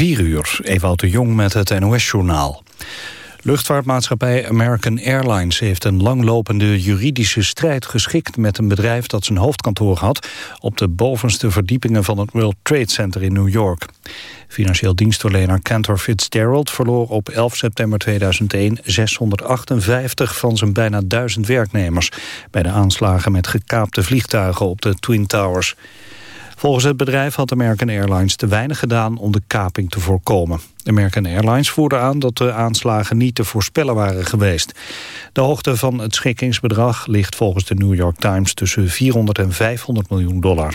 4 uur, Ewout de Jong met het NOS-journaal. Luchtvaartmaatschappij American Airlines heeft een langlopende juridische strijd geschikt met een bedrijf dat zijn hoofdkantoor had op de bovenste verdiepingen van het World Trade Center in New York. Financieel dienstverlener Cantor Fitzgerald verloor op 11 september 2001 658 van zijn bijna duizend werknemers bij de aanslagen met gekaapte vliegtuigen op de Twin Towers. Volgens het bedrijf had American Airlines te weinig gedaan om de kaping te voorkomen. American Airlines voerde aan dat de aanslagen niet te voorspellen waren geweest. De hoogte van het schikkingsbedrag ligt volgens de New York Times tussen 400 en 500 miljoen dollar.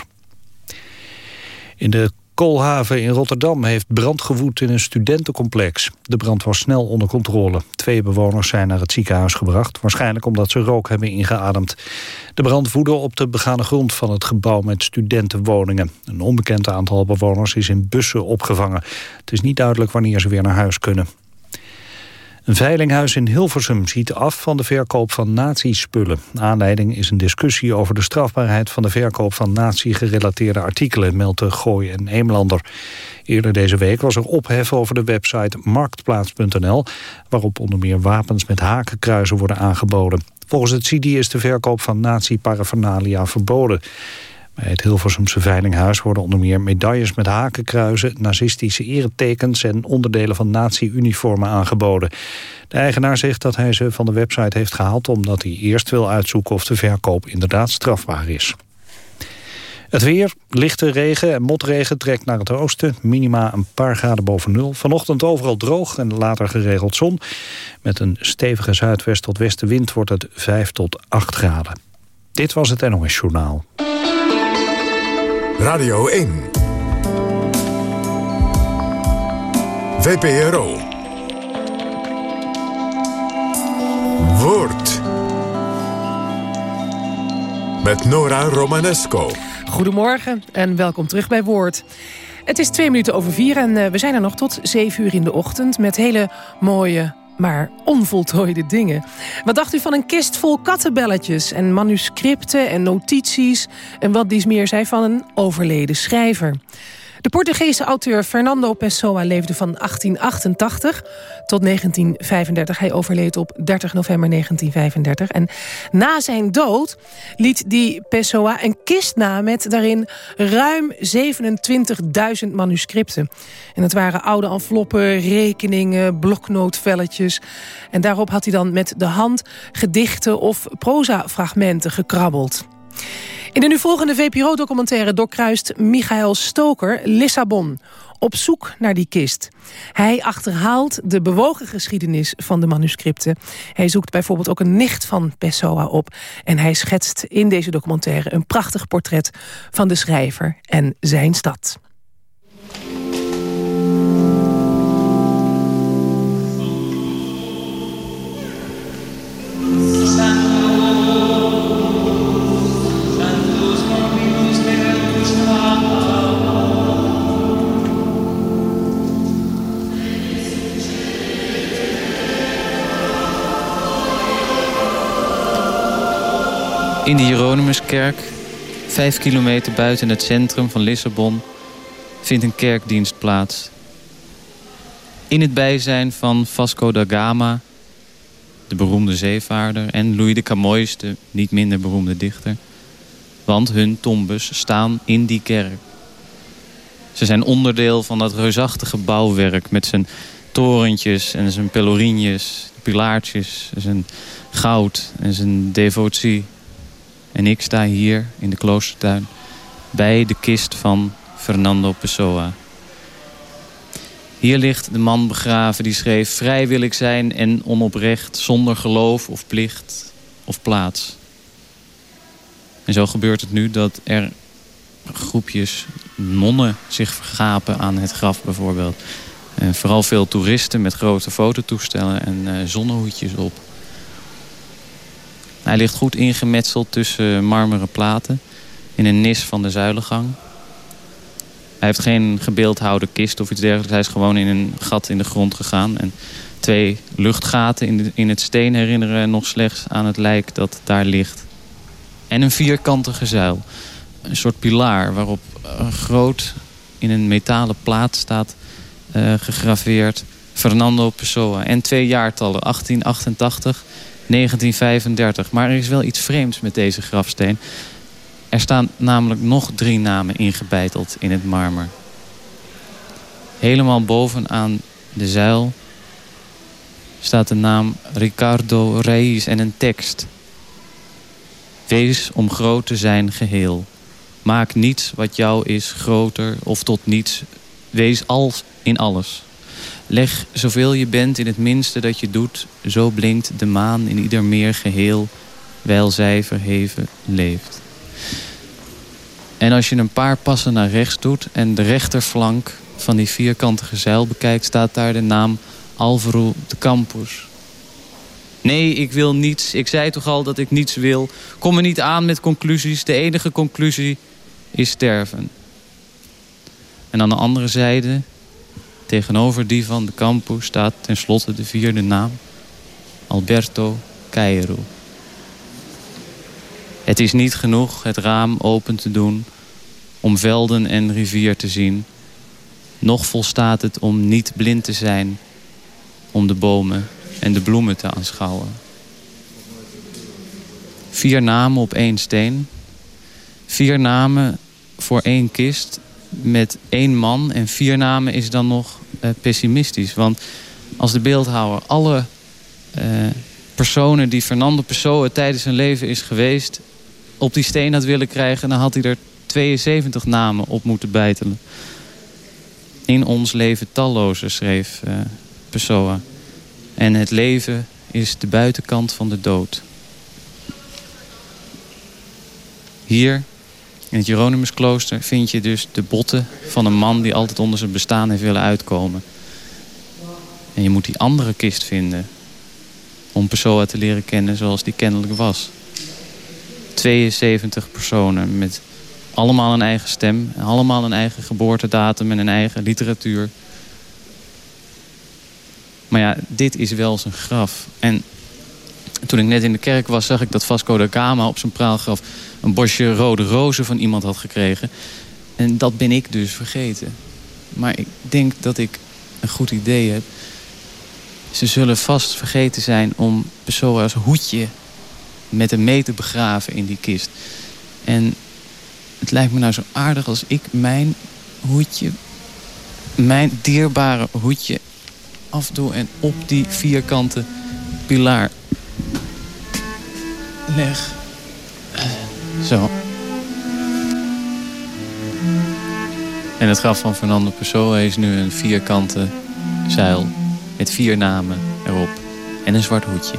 In de Koolhaven in Rotterdam heeft brand gewoed in een studentencomplex. De brand was snel onder controle. Twee bewoners zijn naar het ziekenhuis gebracht... waarschijnlijk omdat ze rook hebben ingeademd. De brand woedde op de begane grond van het gebouw met studentenwoningen. Een onbekend aantal bewoners is in bussen opgevangen. Het is niet duidelijk wanneer ze weer naar huis kunnen. Een veilinghuis in Hilversum ziet af van de verkoop van nazi-spullen. Aanleiding is een discussie over de strafbaarheid van de verkoop van nazi-gerelateerde artikelen, meldt Gooi en Eemlander. Eerder deze week was er ophef over de website marktplaats.nl, waarop onder meer wapens met hakenkruizen worden aangeboden. Volgens het CIDI is de verkoop van nazi-paraphernalia verboden. Bij het Hilversumse Veilinghuis worden onder meer medailles met hakenkruizen, nazistische eretekens en onderdelen van nazi-uniformen aangeboden. De eigenaar zegt dat hij ze van de website heeft gehaald omdat hij eerst wil uitzoeken of de verkoop inderdaad strafbaar is. Het weer, lichte regen en motregen trekt naar het oosten. Minima een paar graden boven nul. Vanochtend overal droog en later geregeld zon. Met een stevige zuidwest tot westenwind wordt het 5 tot 8 graden. Dit was het NOS Journaal. Radio 1. VPRO. Woord. Met Nora Romanesco. Goedemorgen en welkom terug bij Woord. Het is twee minuten over vier en eh, we zijn er nog tot zeven uur in de ochtend... met hele mooie maar onvoltooide dingen. Wat dacht u van een kist vol kattenbelletjes en manuscripten en notities... en wat dies meer zei van een overleden schrijver? De Portugese auteur Fernando Pessoa leefde van 1888 tot 1935. Hij overleed op 30 november 1935. En na zijn dood liet die Pessoa een kist na met daarin ruim 27.000 manuscripten. En het waren oude enveloppen, rekeningen, bloknootvelletjes. En daarop had hij dan met de hand gedichten of proza-fragmenten gekrabbeld. In de nu volgende VPRO-documentaire doorkruist Michael Stoker Lissabon op zoek naar die kist. Hij achterhaalt de bewogen geschiedenis van de manuscripten. Hij zoekt bijvoorbeeld ook een nicht van Pessoa op. En hij schetst in deze documentaire een prachtig portret van de schrijver en zijn stad. In de Hieronymuskerk, vijf kilometer buiten het centrum van Lissabon, vindt een kerkdienst plaats. In het bijzijn van Vasco da Gama, de beroemde zeevaarder... en Louis de Camões, de niet minder beroemde dichter. Want hun tombes staan in die kerk. Ze zijn onderdeel van dat reusachtige bouwwerk... met zijn torentjes en zijn pelorines, pilaartjes, zijn goud en zijn devotie... En ik sta hier in de kloostertuin bij de kist van Fernando Pessoa. Hier ligt de man begraven die schreef... vrij wil ik zijn en onoprecht, zonder geloof of plicht of plaats. En zo gebeurt het nu dat er groepjes nonnen zich vergapen aan het graf bijvoorbeeld. En vooral veel toeristen met grote fototoestellen en uh, zonnehoedjes op. Hij ligt goed ingemetseld tussen marmeren platen in een nis van de zuilengang. Hij heeft geen gebeeldhouwde kist of iets dergelijks. Hij is gewoon in een gat in de grond gegaan. En twee luchtgaten in, in het steen herinneren nog slechts aan het lijk dat daar ligt. En een vierkantige zuil. Een soort pilaar waarop groot in een metalen plaat staat... uh, gegraveerd. Fernando Pessoa. En twee jaartallen, 1888, 1935. Maar er is wel iets vreemds met deze grafsteen. Er staan namelijk nog drie namen ingebeiteld in het marmer. Helemaal bovenaan de zuil staat de naam Ricardo Reis en een tekst. Wees om groot te zijn geheel. Maak niets wat jou is groter of tot niets. Wees als in alles. Leg zoveel je bent in het minste dat je doet. Zo blinkt de maan in ieder meer geheel. Wijl zij verheven leeft. En als je een paar passen naar rechts doet... en de rechterflank van die vierkantige zeil bekijkt... staat daar de naam Alvaro de Campos. Nee, ik wil niets. Ik zei toch al dat ik niets wil. Kom er niet aan met conclusies. De enige conclusie is sterven. En aan de andere zijde, tegenover die van de campus... staat tenslotte de vierde naam. Alberto Cairo. Het is niet genoeg het raam open te doen... om velden en rivier te zien. Nog volstaat het om niet blind te zijn... om de bomen en de bloemen te aanschouwen. Vier namen op één steen. Vier namen voor één kist met één man. En vier namen is dan nog uh, pessimistisch. Want als de beeldhouwer alle uh, personen die Fernando Pessoa tijdens zijn leven is geweest... op die steen had willen krijgen... dan had hij er 72 namen op moeten bijtelen. In ons leven talloze, schreef uh, Pessoa. En het leven is de buitenkant van de dood. Hier in het Jeronimusklooster vind je dus de botten van een man die altijd onder zijn bestaan heeft willen uitkomen. En je moet die andere kist vinden om Pessoa te leren kennen zoals die kennelijk was. 72 personen met allemaal een eigen stem, allemaal een eigen geboortedatum en een eigen literatuur. Maar ja, dit is wel zijn graf. En toen ik net in de kerk was, zag ik dat Vasco da Gama op zijn praalgraf... een bosje rode rozen van iemand had gekregen. En dat ben ik dus vergeten. Maar ik denk dat ik een goed idee heb. Ze zullen vast vergeten zijn om Pessoa's hoedje met hem mee te begraven in die kist. En het lijkt me nou zo aardig als ik mijn hoedje... mijn dierbare hoedje afdoe en op die vierkante pilaar leg. Zo. En het graf van Fernando Pessoa is nu een vierkante zuil met vier namen erop en een zwart hoedje.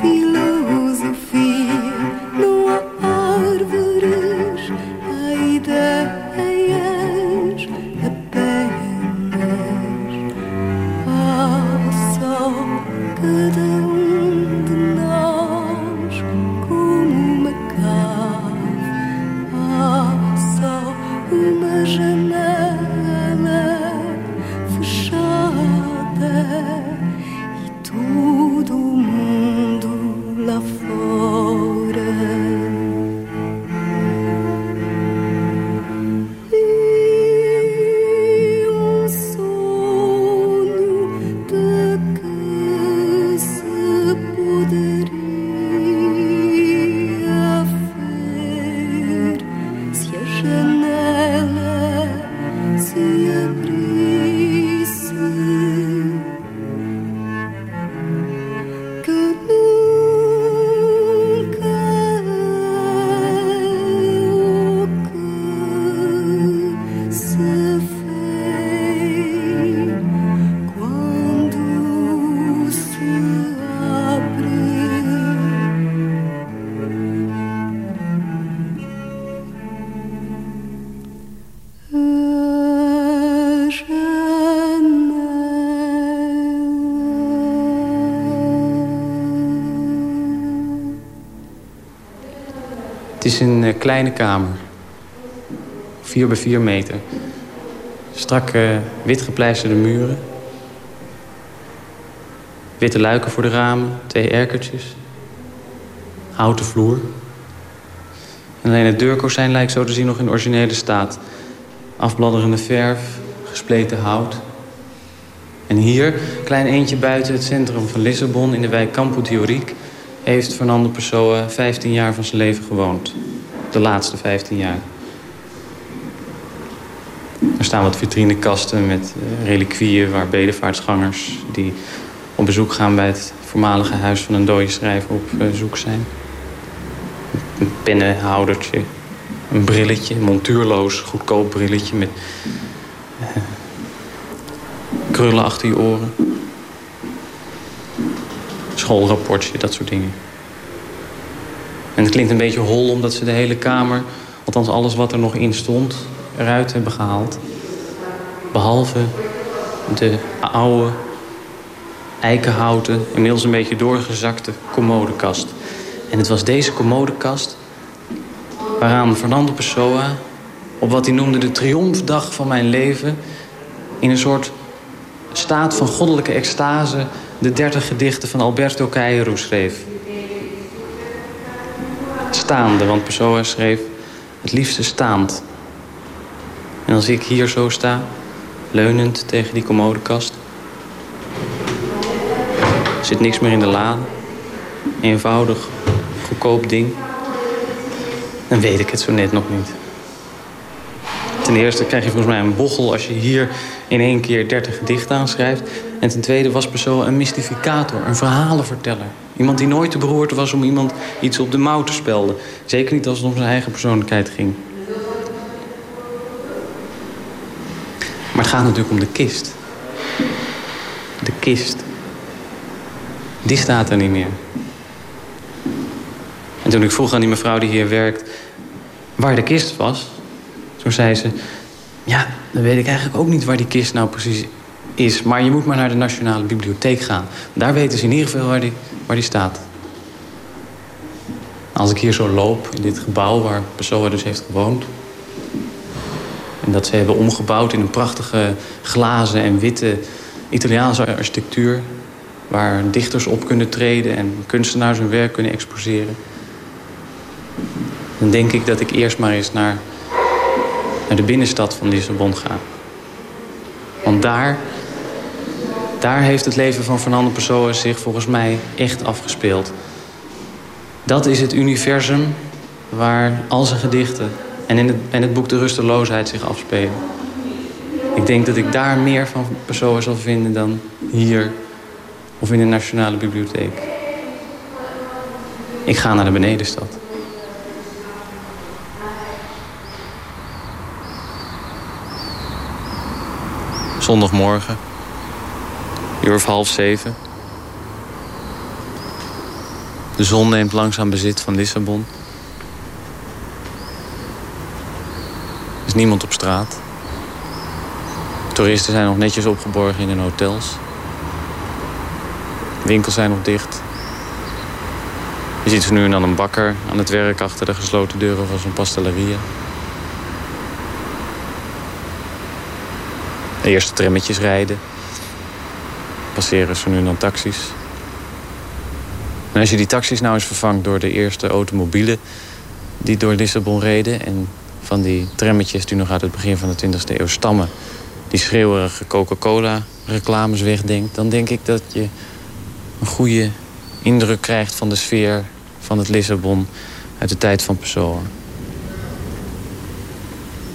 feel is een uh, kleine kamer. 4 bij 4 meter. Strak uh, wit gepleisterde muren. Witte luiken voor de ramen, twee erkertjes. Houten vloer. En alleen het deurkozijn lijkt zo te zien nog in originele staat. Afbladderende verf, gespleten hout. En hier, klein eentje buiten het centrum van Lissabon... in de wijk Campo Teoriek... heeft Fernando Pessoa 15 jaar van zijn leven gewoond. De laatste 15 jaar. Er staan wat vitrinekasten met uh, reliquieën... waar bedevaartsgangers die op bezoek gaan... bij het voormalige huis van een dode schrijver op uh, zoek zijn. Een pennenhoudertje, een brilletje, montuurloos, goedkoop brilletje... met uh, krullen achter je oren. Schoolrapportje, dat soort dingen. En het klinkt een beetje hol omdat ze de hele kamer... althans alles wat er nog in stond, eruit hebben gehaald. Behalve de oude, eikenhouten, inmiddels een beetje doorgezakte commodekast. En het was deze commodekast waaraan Fernando Pessoa... op wat hij noemde de triomfdag van mijn leven... in een soort staat van goddelijke extase... de dertig gedichten van Alberto Cairo schreef. Staande, want Pessoa schreef het liefste staand. En als ik hier zo sta, leunend tegen die commodekast... zit niks meer in de lade. Eenvoudig, goedkoop ding. Dan weet ik het zo net nog niet. Ten eerste krijg je volgens mij een bochel als je hier in één keer 30 gedichten aanschrijft. En ten tweede was Pessoa een mystificator, een verhalenverteller. Iemand die nooit te beroerd was om iemand iets op de mouw te spelden. Zeker niet als het om zijn eigen persoonlijkheid ging. Maar het gaat natuurlijk om de kist. De kist. Die staat er niet meer. En toen ik vroeg aan die mevrouw die hier werkt... waar de kist was... toen zei ze... ja, dan weet ik eigenlijk ook niet waar die kist nou precies is. Maar je moet maar naar de Nationale Bibliotheek gaan. Daar weten ze in ieder geval waar die, waar die staat. Als ik hier zo loop, in dit gebouw waar Pessoa dus heeft gewoond... en dat ze hebben omgebouwd in een prachtige glazen en witte Italiaanse architectuur... waar dichters op kunnen treden en kunstenaars hun werk kunnen exposeren... dan denk ik dat ik eerst maar eens naar, naar de binnenstad van Lissabon ga. Want daar, daar heeft het leven van Fernando Pessoa zich volgens mij echt afgespeeld. Dat is het universum waar al zijn gedichten en in het, en het boek De Rusteloosheid zich afspelen. Ik denk dat ik daar meer van Pessoa zal vinden dan hier of in de Nationale Bibliotheek. Ik ga naar de benedenstad. Zondagmorgen, uur of half zeven. De zon neemt langzaam bezit van Lissabon. Er is niemand op straat. Toeristen zijn nog netjes opgeborgen in hun hotels. Winkels zijn nog dicht. Je ziet zo nu en dan een bakker aan het werk achter de gesloten deuren van zo'n pastelleria. De eerste trammetjes rijden. Passeren zo nu dan taxis. En als je die taxis nou eens vervangt door de eerste automobielen... die door Lissabon reden... en van die trammetjes die nog uit het begin van de 20e eeuw stammen... die schreeuwerige Coca-Cola-reclames wegdenkt... dan denk ik dat je een goede indruk krijgt van de sfeer van het Lissabon... uit de tijd van Pessoa.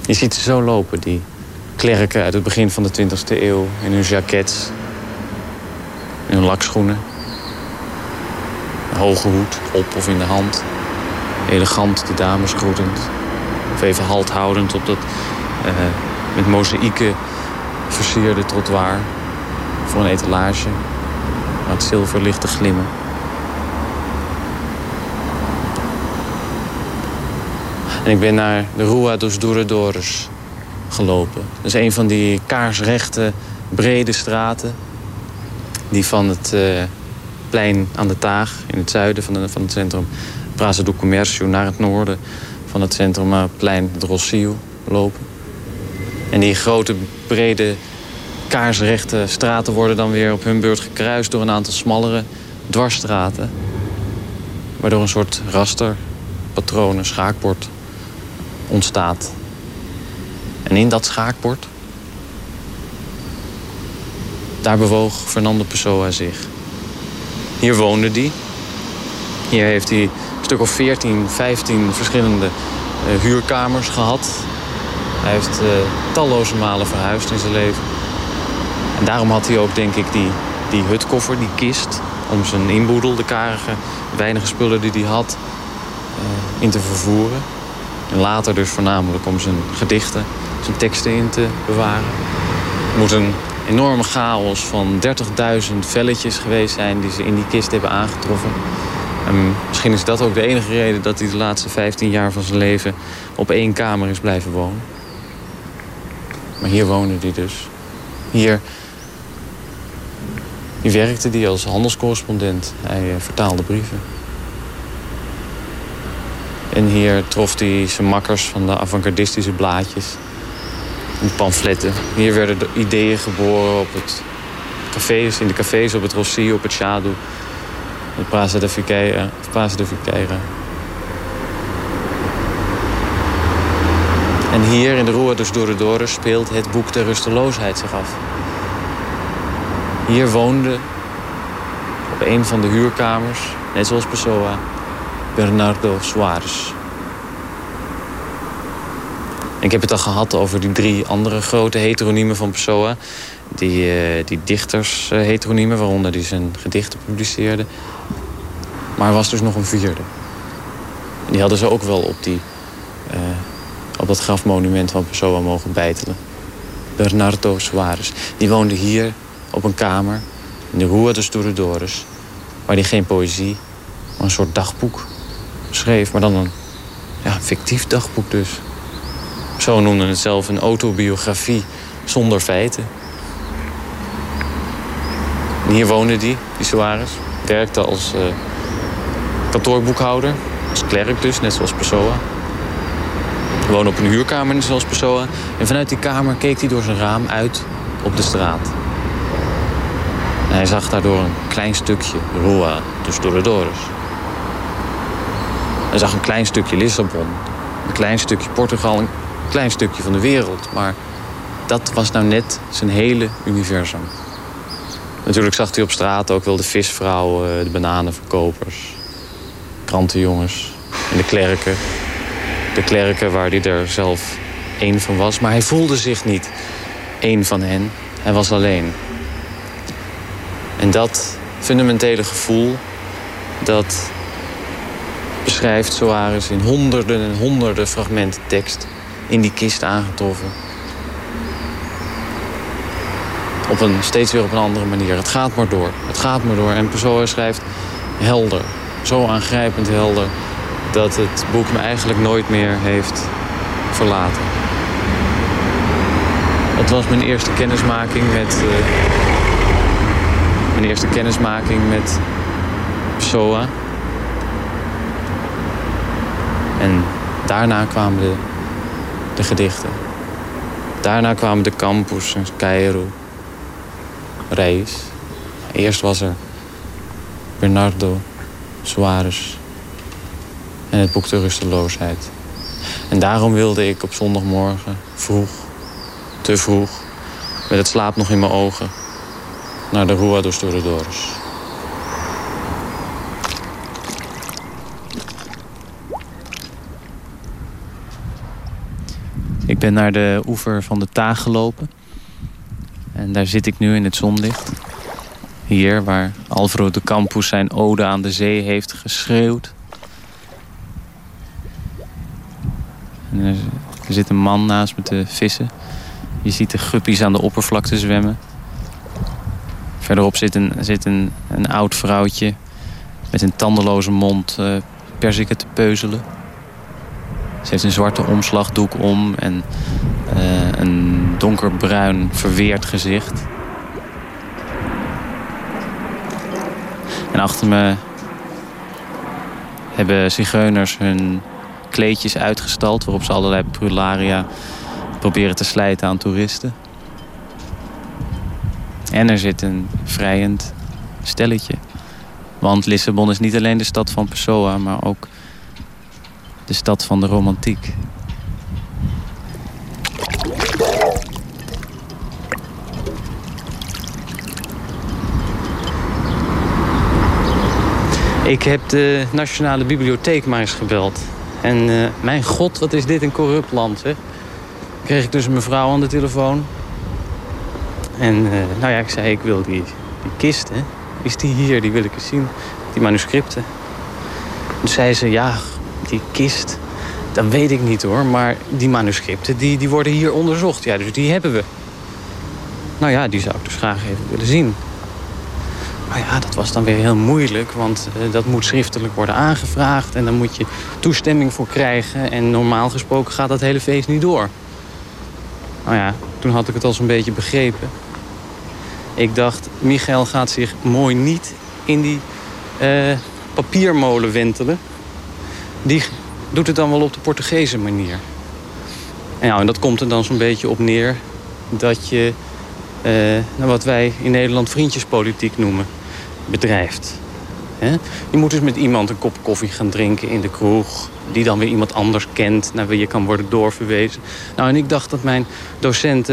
Je ziet ze zo lopen, die klerken uit het begin van de 20e eeuw... in hun jackets, in hun lakschoenen. Een hoge hoed, op of in de hand. Elegant de dames groetend. Of even halt houdend op dat uh, met mozaïeken versierde trottoir. Voor een etalage. Waar het zilver ligt te glimmen. En ik ben naar de Rua dos Douradores gelopen. Dat is een van die kaarsrechte, brede straten... die van het uh, plein aan de Taag in het zuiden van, de, van het centrum... Praza do Comércio naar het noorden van het centrum, naar het plein Rossio lopen. En die grote, brede, kaarsrechte straten worden dan weer op hun beurt gekruist door een aantal smallere dwarsstraten. Waardoor een soort rasterpatroon, een schaakbord ontstaat. En in dat schaakbord, daar bewoog Fernando Pessoa zich. Hier woonde hij. Hier heeft hij een stuk of 14, 15 verschillende uh, huurkamers gehad. Hij heeft uh, talloze malen verhuisd in zijn leven. En daarom had hij ook, denk ik, die, die hutkoffer, die kist... om zijn inboedel, de karige, weinige spullen die hij had, uh, in te vervoeren. En later dus voornamelijk om zijn gedichten, zijn teksten in te bewaren. Moet een enorme chaos van 30.000 velletjes geweest zijn... die ze in die kist hebben aangetroffen. En misschien is dat ook de enige reden dat hij de laatste 15 jaar van zijn leven... op één kamer is blijven wonen. Maar hier woonde hij dus. Hier, hier werkte hij als handelscorrespondent. Hij uh, vertaalde brieven. En hier trof hij zijn makkers van de avant-gardistische blaadjes. En pamfletten. Hier werden de ideeën geboren op het cafés, in de cafés op het Rossi, op het Chado. Het Praza de Fiqueira. Praza de Fiqueira. En hier in de Rua dos Douradores speelt het boek de rusteloosheid zich af. Hier woonde op een van de huurkamers, net zoals Pessoa, Bernardo Soares. Ik heb het al gehad over die drie andere grote heteroniemen van Pessoa. Die, uh, die dichters uh, heteroniemen, waaronder die zijn gedichten publiceerde. Maar er was dus nog een vierde. Die hadden ze ook wel op, die, uh, op dat grafmonument van Pessoa mogen bijtelen. Bernardo Soares. Die woonde hier op een kamer in de Rua dos Douradores. Waar hij geen poëzie, maar een soort dagboek schreef. Maar dan een ja, fictief dagboek dus. Zo noemde het zelf een autobiografie zonder feiten. En hier woonde die, die Soares. Werkte als uh, kantoorboekhouder. Als klerk dus, net zoals Pessoa. Woonde op een huurkamer, net zoals Pessoa. En vanuit die kamer keek hij door zijn raam uit op de straat. Hij zag daardoor een klein stukje Rua dus Doris. Hij zag een klein stukje Lissabon, een klein stukje Portugal, klein stukje van de wereld. Maar dat was nou net zijn hele universum. Natuurlijk zag hij op straat ook wel de visvrouwen, de bananenverkopers, krantenjongens en de klerken. De klerken waar hij er zelf één van was. Maar hij voelde zich niet één van hen. Hij was alleen. En dat fundamentele gevoel, dat beschrijft Soares in honderden en honderden fragmenten tekst in die kist aangetroffen. Op een, steeds weer op een andere manier. Het gaat maar door. Het gaat maar door. En Pessoa schrijft helder. Zo aangrijpend helder. Dat het boek me eigenlijk nooit meer heeft verlaten. Het was mijn eerste kennismaking met... Uh, mijn eerste kennismaking met Pessoa. En daarna kwamen de, de gedichten. Daarna kwamen de campus en Cairo, Reis. Eerst was er Bernardo, Soares en het boek De Rusteloosheid. En daarom wilde ik op zondagmorgen vroeg, te vroeg, met het slaap nog in mijn ogen, naar de Rua dos Douradores. Ik ben naar de oever van de Taag gelopen. En daar zit ik nu in het zonlicht. Hier, waar Alvaro de Campus zijn ode aan de zee heeft geschreeuwd. En er, zit een man naast me te vissen. Je ziet de guppies aan de oppervlakte zwemmen. Verderop zit een, zit een, een oud vrouwtje met een tandeloze mond uh, te peuzelen. Ze heeft een zwarte omslagdoek om en uh, een donkerbruin verweerd gezicht. En achter me hebben zigeuners hun kleedjes uitgestald... waarop ze allerlei prularia proberen te slijten aan toeristen. En er zit een vrijend stelletje. Want Lissabon is niet alleen de stad van Pessoa... maar ook de stad van de romantiek. Ik heb de Nationale Bibliotheek maar eens gebeld. En uh, mijn god, wat is dit een corrupt land, hè? Kreeg ik dus een mevrouw aan de telefoon. En uh, nou ja, ik zei, ik wil die, die kist, hè. Is die hier? Die wil ik eens zien. Die manuscripten. Toen zei ze, ja, die kist, dat weet ik niet hoor. Maar die manuscripten, die, die worden hier onderzocht. Ja, dus die hebben we. Nou ja, die zou ik dus graag even willen zien. Maar ja, dat was dan weer heel moeilijk, want uh, dat moet schriftelijk worden aangevraagd... en dan moet je toestemming voor krijgen. En normaal gesproken gaat dat hele feest niet door. Nou ja, toen had ik het al zo'n beetje begrepen. Ik dacht, Michael gaat zich mooi niet in die uh, papiermolen wentelen. Die doet het dan wel op de Portugese manier. En, nou, en dat komt er dan zo'n beetje op neer dat je... Nou, wat wij in Nederland vriendjespolitiek noemen bedrijft. Je moet dus met iemand een kop koffie gaan drinken in de kroeg... die dan weer iemand anders kent, naar wie je kan worden doorverwezen. Nou, en ik dacht dat mijn docent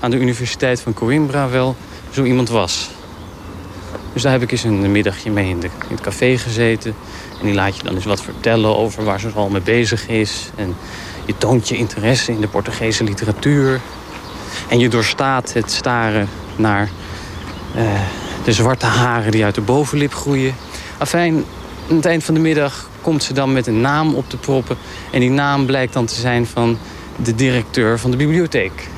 aan de Universiteit van Coimbra wel zo iemand was. Dus daar heb ik eens een middagje mee in, het café gezeten. En die laat je dan eens wat vertellen over waar ze al mee bezig is. En je toont je interesse in de Portugese literatuur. En je doorstaat het staren naar... Uh, de zwarte haren die uit de bovenlip groeien. Afijn, aan het eind van de middag komt ze dan met een naam op te proppen. En die naam blijkt dan te zijn van de directeur van de bibliotheek.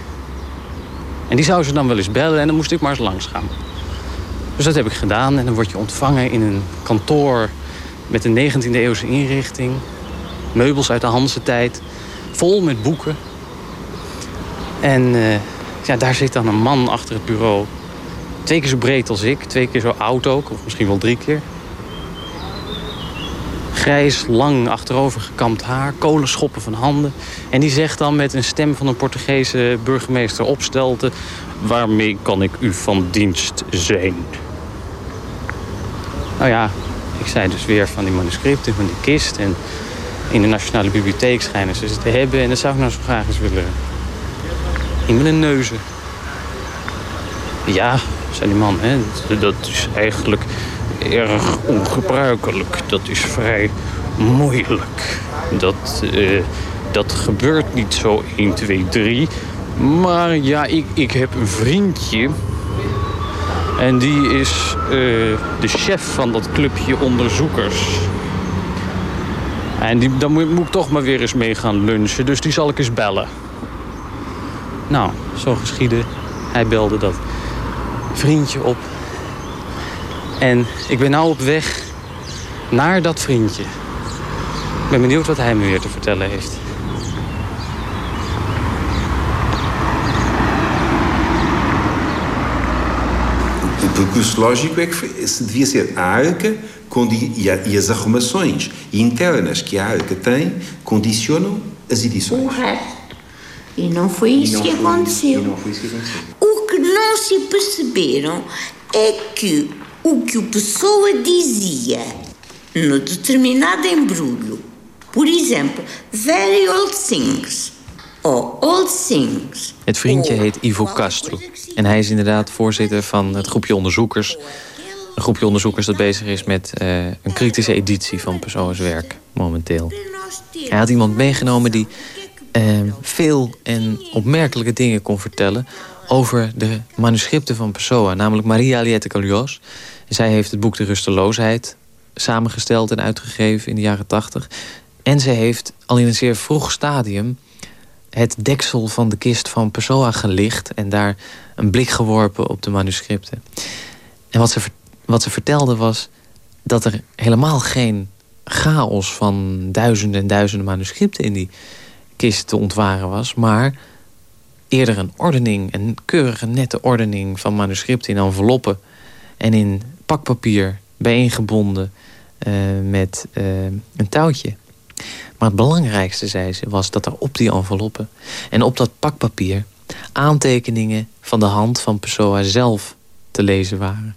En die zou ze dan wel eens bellen en dan moest ik maar eens langs gaan. Dus dat heb ik gedaan en dan word je ontvangen in een kantoor met een 19e eeuwse inrichting. Meubels uit de Hanse tijd, vol met boeken. En uh, ja, daar zit dan een man achter het bureau Twee keer zo breed als ik, twee keer zo oud ook, of misschien wel drie keer. Grijs, lang, achterover gekamd haar, kolenschoppen van handen. En die zegt dan met een stem van een Portugese burgemeester opstelte... waarmee kan ik u van dienst zijn? Nou ja, ik zei dus weer van die manuscripten, van die kist... en in de Nationale Bibliotheek schijnen ze ze te hebben... en dat zou ik nou zo graag eens willen in mijn neuzen. Ja, zei die man. Hè? Dat is eigenlijk erg ongebruikelijk. Dat is vrij moeilijk. Dat, uh, dat gebeurt niet zo 1, 2, 3. Maar ja, ik, ik heb een vriendje. En die is uh, de chef van dat clubje onderzoekers. En die, dan moet, moet ik toch maar weer eens mee gaan lunchen. Dus die zal ik eens bellen. Nou, zo geschiedde. Hij belde dat vriendje op. En ik ben nou op weg naar dat vriendje. Ik ben benieuwd wat hij me weer te vertellen heeft. Percurso lógico é que devia ser a arca e, as arrumações internas que a arca tem condicionam as edições. O resto. E não foi isso, que, aconteceu. E não foi isso que aconteceu. O que não se perceberam é que o que o Pessoa dizia no determinado embrulho, por exemplo, very old things, or old things. Het vriendje heet Ivo Castro. En hij is inderdaad voorzitter van het groepje onderzoekers. Een groepje onderzoekers dat bezig is met uh, een kritische editie van Pessoa's werk momenteel. Hij had iemand meegenomen die uh, veel en opmerkelijke dingen kon vertellen over de manuscripten van Pessoa, namelijk Maria Aliette Callios. Zij heeft het boek De Rusteloosheid samengesteld en uitgegeven in de jaren tachtig. En ze heeft al in een zeer vroeg stadium het deksel van de kist van Pessoa gelicht... en daar een blik geworpen op de manuscripten. En wat ze, wat ze vertelde was dat er helemaal geen chaos van duizenden en duizenden manuscripten in die kist te ontwaren was... maar eerder een ordening, een keurige nette ordening van manuscripten in enveloppen... en in pakpapier bijeengebonden met een touwtje. Maar het belangrijkste, zei ze, was dat er op die enveloppen... en op dat pakpapier aantekeningen van de hand van Pessoa zelf te lezen waren.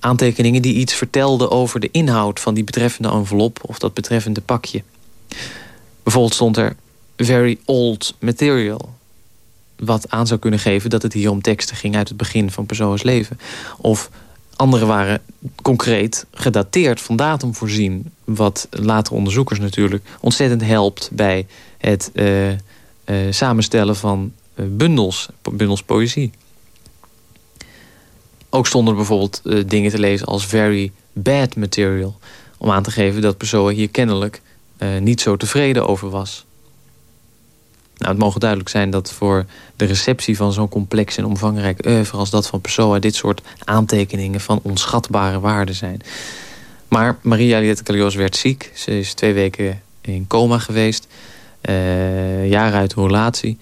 Aantekeningen die iets vertelden over de inhoud van die betreffende envelop... of dat betreffende pakje. Bijvoorbeeld stond er very old material. Wat aan zou kunnen geven dat het hier om teksten ging uit het begin van Pessoa's leven. Of andere waren concreet gedateerd, van datum voorzien. Wat later onderzoekers natuurlijk ontzettend helpt bij het uh, uh, samenstellen van uh, bundels, bundels poëzie. Ook stonden er bijvoorbeeld dingen te lezen als very bad material. Om aan te geven dat Pessoa hier kennelijk niet zo tevreden over was. Nou, het mogen duidelijk zijn dat voor de receptie van zo'n complex en omvangrijk oeuvre als dat van Pessoa dit soort aantekeningen van onschatbare waarde zijn. Maar Maria Liette Callios werd ziek. Ze is twee weken in coma geweest. Uh, jaren uit relatie.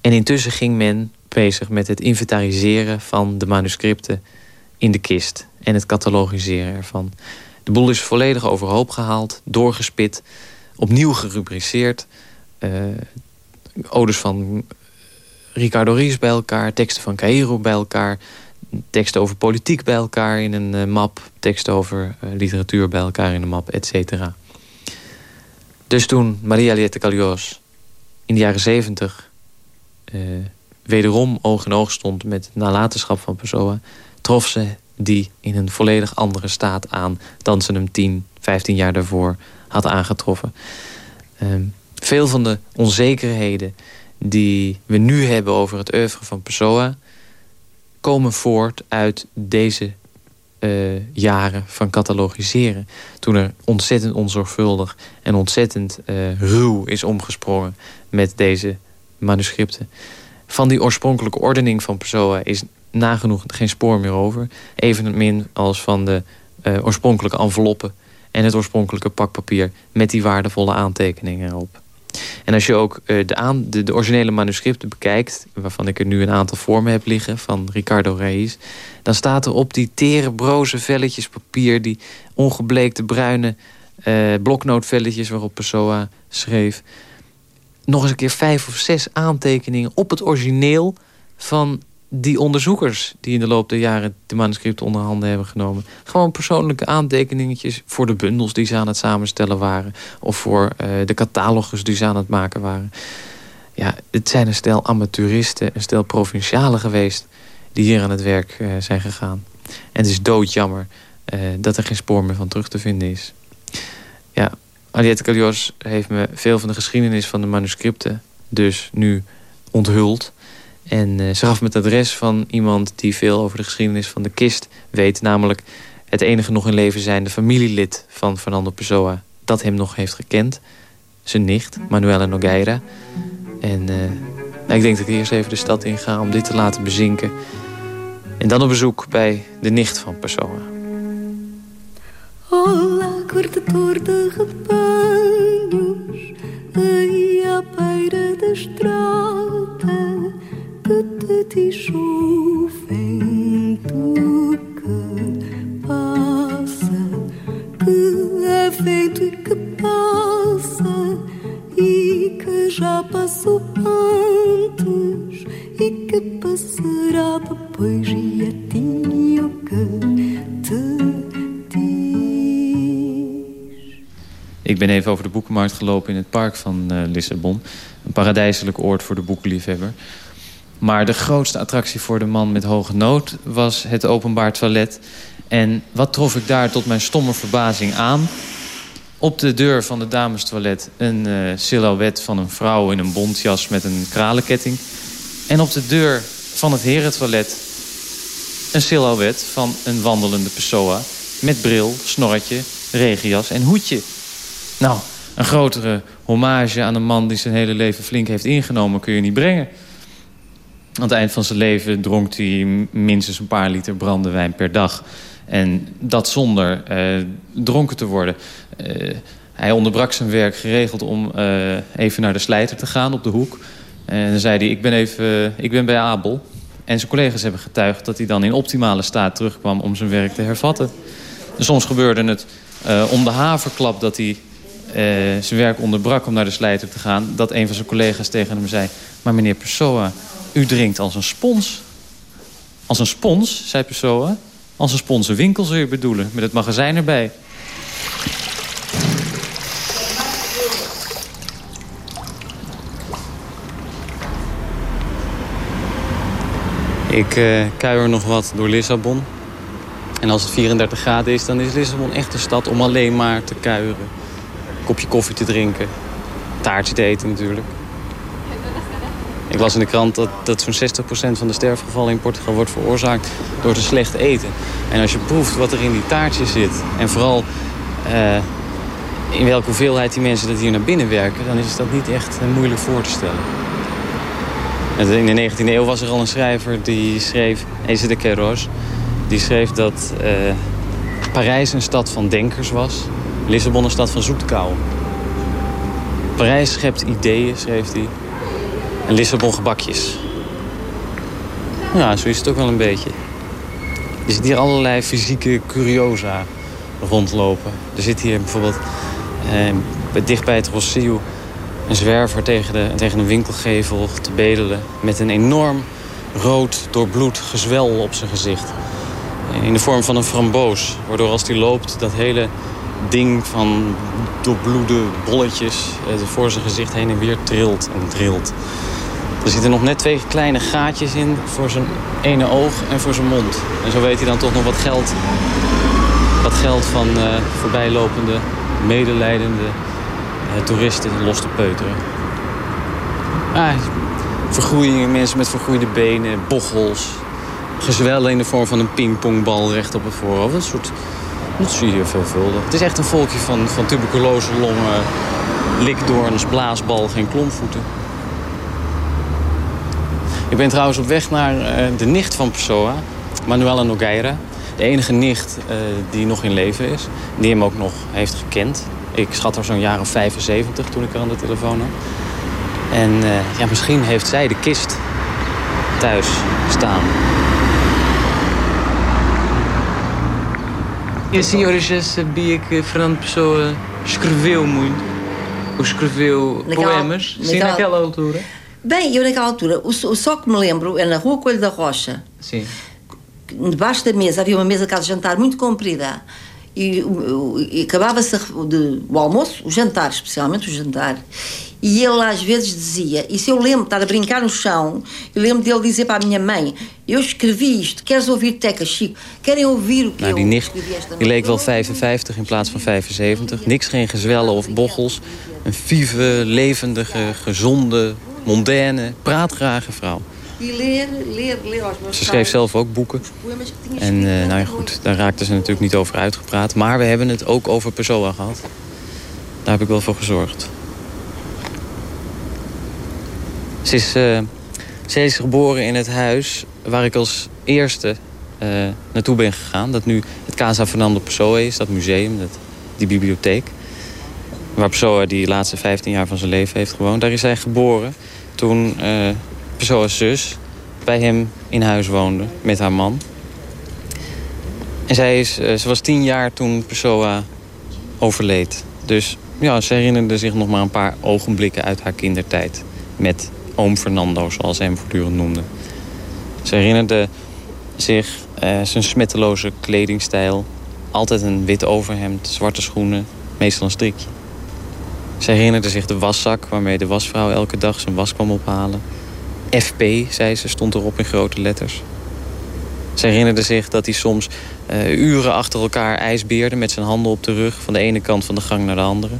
En intussen ging men bezig met het inventariseren van de manuscripten in de kist. En het catalogiseren ervan. De boel is volledig overhoop gehaald, doorgespit, opnieuw gerubriceerd. Uh, odes van Ricardo Ries bij elkaar, teksten van Cairo bij elkaar, teksten over politiek bij elkaar in een uh, map, teksten over uh, literatuur bij elkaar in een map, et cetera. Dus toen Maria Liette Callios in de jaren zeventig uh, wederom oog in oog stond met nalatenschap van Pessoa, trof ze die in een volledig andere staat aan dan ze hem 10, 15 jaar daarvoor had aangetroffen. Veel van de onzekerheden die we nu hebben over het oeuvre van Pessoa... komen voort uit deze uh, jaren van catalogiseren. Toen er ontzettend onzorgvuldig en ontzettend uh, ruw is omgesprongen met deze manuscripten. Van die oorspronkelijke ordening van Pessoa is nagenoeg geen spoor meer over. Evenmin als van de uh, oorspronkelijke enveloppen en het oorspronkelijke pakpapier met die waardevolle aantekeningen erop. En als je ook uh, de, aan, de, de, originele manuscripten bekijkt... waarvan ik er nu een aantal voor me heb liggen van Ricardo Reis... dan staat er op die tere, broze velletjes papier... die ongebleekte bruine uh, bloknootvelletjes waarop Pessoa schreef... nog eens een keer vijf of zes aantekeningen op het origineel... van die onderzoekers die in de loop der jaren de manuscripten onder handen hebben genomen. Gewoon persoonlijke aantekeningetjes voor de bundels die ze aan het samenstellen waren. Of voor uh, de catalogus die ze aan het maken waren. Ja, het zijn een stel amateuristen, een stel provincialen geweest... die hier aan het werk uh, zijn gegaan. En het is doodjammer uh, dat er geen spoor meer van terug te vinden is. Ja, Aliette Callios heeft me veel van de geschiedenis van de manuscripten... dus nu onthuld... En uh, ze gaf me het adres van iemand die veel over de geschiedenis van de kist weet. Namelijk het enige nog in leven zijnde familielid van Fernando Pessoa. Dat hem nog heeft gekend. Zijn nicht, Manuela Nogueira. En uh, nou, ik denk dat ik eerst even de stad in ga om dit te laten bezinken. En dan op bezoek bij de nicht van Pessoa. Olá, cortador de rebanhos, aí à beira da estrada te. Ik ben even over de boekenmarkt gelopen in het park van uh, Lissabon. Een paradijselijk oord voor de boekenliefhebber. Maar de grootste attractie voor de man met hoge nood was het openbaar toilet. En wat trof ik daar tot mijn stomme verbazing aan? Op de deur van het damestoilet een uh, silhouet van een vrouw in een bontjas met een kralenketting. En op de deur van het herentoilet een silhouet van een wandelende Pessoa... met bril, snorretje, regenjas en hoedje. Nou, een grotere hommage aan een man die zijn hele leven flink heeft ingenomen... kun je niet brengen. Aan het eind van zijn leven dronk hij minstens een paar liter brandewijn per dag. En dat zonder uh, dronken te worden. Uh, hij onderbrak zijn werk geregeld om uh, even naar de slijter te gaan op de hoek. En dan zei hij, ik ben, even, ik ben bij Abel. En zijn collega's hebben getuigd dat hij dan in optimale staat terugkwam om zijn werk te hervatten. En soms gebeurde het om de haverklap dat hij zijn werk onderbrak om naar de slijter te gaan... dat een van zijn collega's tegen hem zei... maar meneer Pessoa, u drinkt als een spons. Als een spons, zei Pessoa. Als een sponsenwinkel zul je bedoelen, met het magazijn erbij. Ik uh, kuier nog wat door Lissabon. En als het 34 graden is, dan is Lissabon echt een stad om alleen maar te kuieren. Een kopje koffie te drinken. Taartje te eten natuurlijk. Ik las in de krant dat, dat zo'n 60% van de sterfgevallen in Portugal wordt veroorzaakt door te slecht eten. En als je proeft wat er in die taartjes zit en vooral uh, in welke hoeveelheid die mensen dat hier naar binnen werken, dan is dat niet echt uh, moeilijk voor te stellen. In de 19e eeuw was er al een schrijver die schreef, Eze de Queiroz, die schreef dat uh, Parijs een stad van denkers was, Lissabon een stad van zoetkou. Parijs schept ideeën, schreef hij, en Lissabon gebakjes. Ja, zo is het ook wel een beetje. Je ziet hier allerlei fysieke curiosa rondlopen. Er zit hier bijvoorbeeld eh, dicht bij het Rossio een zwerver tegen, de, tegen een winkelgevel te bedelen... met een enorm rood doorbloed gezwel op zijn gezicht. In de vorm van een framboos. Waardoor als hij loopt dat hele ding van doorbloede bolletjes... Eh, voor zijn gezicht heen en weer trilt en trilt. Er zitten nog net twee kleine gaatjes in voor zijn ene oog en voor zijn mond. En zo weet hij dan toch nog wat geld, wat geld van uh, voorbijlopende, medelijdende uh, toeristen los te peuteren. Ah, vergroeien, mensen met vergroeide benen, bochels, gezwellen in de vorm van een pingpongbal recht op het voorhoofd. Dat, soort, dat zie je veelvuldig. Het is echt een volkje van, van tuberculose longen, likdoorns, blaasbal, geen klompvoeten. Ik ben trouwens op weg naar uh, de nicht van Pessoa, Manuela Nogueira. De enige nicht uh, die nog in leven is. Die hem ook nog heeft gekend. Ik schat haar zo'n jaar of 75 toen ik haar aan de telefoon had. En uh, ja, misschien heeft zij de kist thuis staan. E a senhora já sabia que Fernando Pessoa escreveu muito? Ou escreveu Naquela- poemas? Sim, naquela- naquela altura. Bem, eu naquela altura, o, só- que me lembro, é na Rua Coelho da Rocha, Sim. debaixo da mesa havia uma mesa de casa de jantar muito comprida e, e acabava-se o almoço, o jantar, especialmente o jantar. E ele às vezes dizia, e se eu lembro de estar a brincar no chão, eu lembro dele dizer para a minha mãe: Eu escrevi isto, queres ouvir Teca Chico? Querem ouvir o que Nou, eu die nicht escrevi esta die leek wel noite?" 55 in plaats van 75. Niks, geen gezwellen of bochels. Een vieve, levendige, gezonde, mondaine, praatgrage vrouw. Ze schreef zelf ook boeken. En eh, nou ja, goed, daar raakte ze natuurlijk niet over uitgepraat. Maar we hebben het ook over Pessoa gehad. Daar heb ik wel voor gezorgd. Ze is, eh, ze is geboren in het huis waar ik als eerste eh, naartoe ben gegaan. Dat nu het Casa Fernando Pessoa is, dat museum, dat, die bibliotheek. Waar Pessoa die laatste 15 jaar van zijn leven heeft gewoond. Daar is hij geboren toen eh Pessoa's zus bij hem in huis woonde met haar man. En zij is, eh, ze was tien jaar toen Pessoa overleed. Dus ja, ze herinnerde zich nog maar een paar ogenblikken uit haar kindertijd. Met oom Fernando, zoals hij hem voortdurend noemde. Ze herinnerde zich eh, zijn smetteloze kledingstijl. Altijd een wit overhemd, zwarte schoenen, meestal een strikje. Ze herinnerde zich de waszak waarmee de wasvrouw elke dag zijn was kwam ophalen. FP, zei ze, stond erop in grote letters. Ze herinnerde zich dat hij soms eh, uren achter elkaar ijsbeerde... met zijn handen op de rug van de ene kant van de gang naar de andere.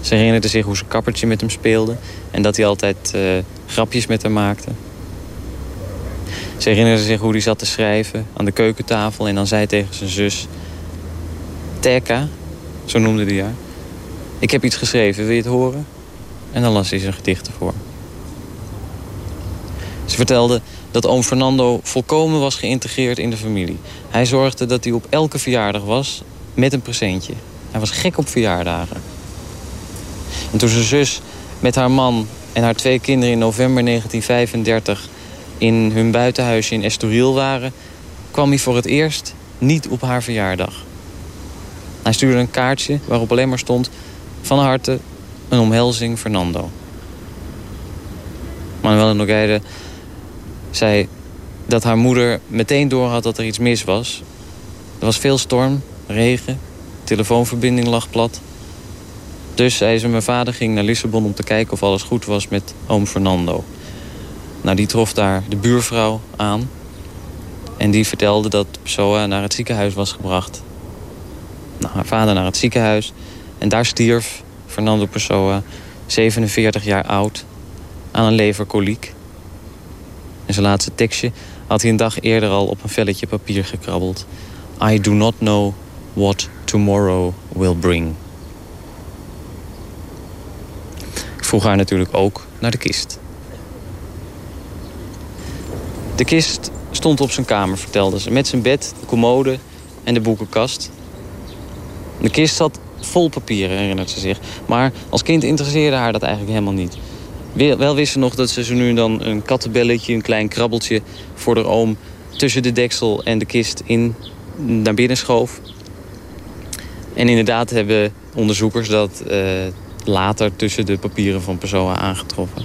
Ze herinnerde zich hoe ze kappertje met hem speelde... en dat hij altijd eh, grapjes met haar maakte. Ze herinnerde zich hoe hij zat te schrijven aan de keukentafel... en dan zei tegen zijn zus... Teka, zo noemde hij haar... ik heb iets geschreven, wil je het horen? En dan las hij zijn gedichten voor. Ze vertelde dat oom Fernando volkomen was geïntegreerd in de familie. Hij zorgde dat hij op elke verjaardag was met een presentje. Hij was gek op verjaardagen. En toen zijn zus met haar man en haar twee kinderen in november 1935 in hun buitenhuisje in Estoril waren, kwam hij voor het eerst niet op haar verjaardag. Hij stuurde een kaartje waarop alleen maar stond... van harte een omhelzing Fernando. Manuela Nogueira zei dat haar moeder meteen doorhad dat er iets mis was. Er was veel storm, regen, telefoonverbinding lag plat. Dus zei ze, mijn vader ging naar Lissabon om te kijken of alles goed was met oom Fernando. Nou, die trof daar de buurvrouw aan. En die vertelde dat Pessoa naar het ziekenhuis was gebracht. Nou, haar vader naar het ziekenhuis. En daar stierf Fernando Pessoa, 47 jaar oud, aan een leverkoliek. En zijn laatste tekstje had hij een dag eerder al op een velletje papier gekrabbeld. I do not know what tomorrow will bring. Ik vroeg haar natuurlijk ook naar de kist. De kist stond op zijn kamer, vertelde ze. Met zijn bed, de commode en de boekenkast. De kist zat vol papieren, herinnert ze zich. Maar als kind interesseerde haar dat eigenlijk helemaal niet. Wel wist ze nog dat ze zo nu en dan een kattenbelletje, een klein krabbeltje voor de oom tussen de deksel en de kist in naar binnen schoof. En inderdaad hebben onderzoekers dat eh, later tussen de papieren van Pessoa aangetroffen.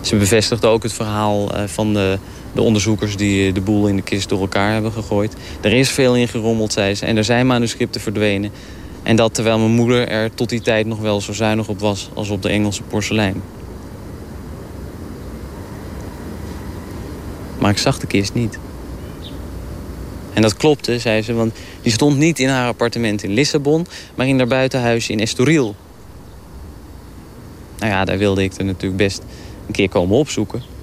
Ze bevestigde ook het verhaal eh, van de, de, onderzoekers die de boel in de kist door elkaar hebben gegooid. Er is veel in gerommeld, zei ze, en er zijn manuscripten verdwenen. En dat terwijl mijn moeder er tot die tijd nog wel zo zuinig op was als op de Engelse porselein. Maar ik zag de kist niet. En dat klopte, zei ze, want die stond niet in haar appartement in Lissabon... maar in haar buitenhuis in Estoril. Nou ja, daar wilde ik er natuurlijk best een keer komen opzoeken.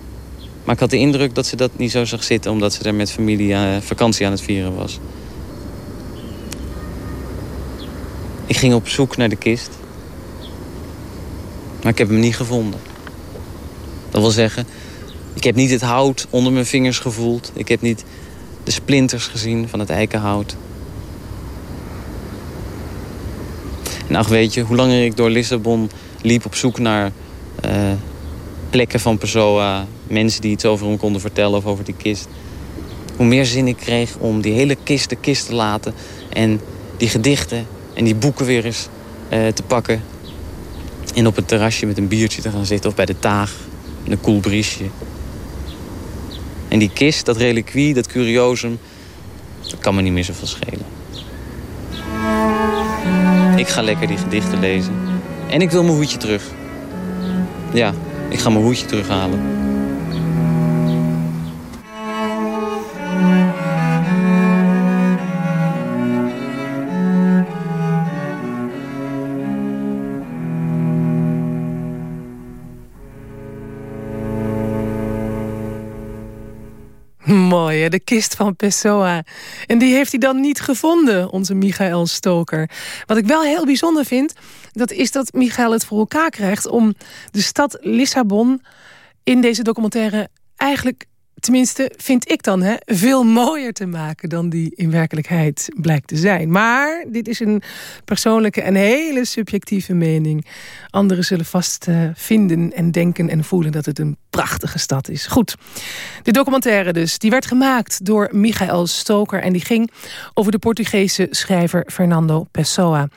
Maar ik had de indruk dat ze dat niet zo zag zitten... omdat ze daar met familie uh, vakantie aan het vieren was. Ik ging op zoek naar de kist. Maar ik heb hem niet gevonden. Dat wil zeggen, ik heb niet het hout onder mijn vingers gevoeld. Ik heb niet de splinters gezien van het eikenhout. En ach, weet je, hoe langer ik door Lissabon liep op zoek naar uh, plekken van Pessoa... mensen die iets over hem konden vertellen of over die kist... hoe meer zin ik kreeg om die hele kist de kist te laten... en die gedichten en die boeken weer eens uh, te pakken... en op het terrasje met een biertje te gaan zitten of bij de taag... in een koel briesje. En die kist, dat reliquie, dat curiosum... dat kan me niet meer zoveel schelen. Ik ga lekker die gedichten lezen. En ik wil mijn hoedje terug. Ja, ik ga mijn hoedje terughalen. De kist van Pessoa. En die heeft hij dan niet gevonden, onze Michael Stoker. Wat ik wel heel bijzonder vind, dat is dat Michael het voor elkaar krijgt... om de stad Lissabon in deze documentaire eigenlijk tenminste vind ik dan, hè, veel mooier te maken dan die in werkelijkheid blijkt te zijn. Maar dit is een persoonlijke en hele subjectieve mening. Anderen zullen vast uh, vinden en denken en voelen dat het een prachtige stad is. Goed, de documentaire dus, die werd gemaakt door Michael Stoker en die ging over de Portugese schrijver Fernando Pessoa.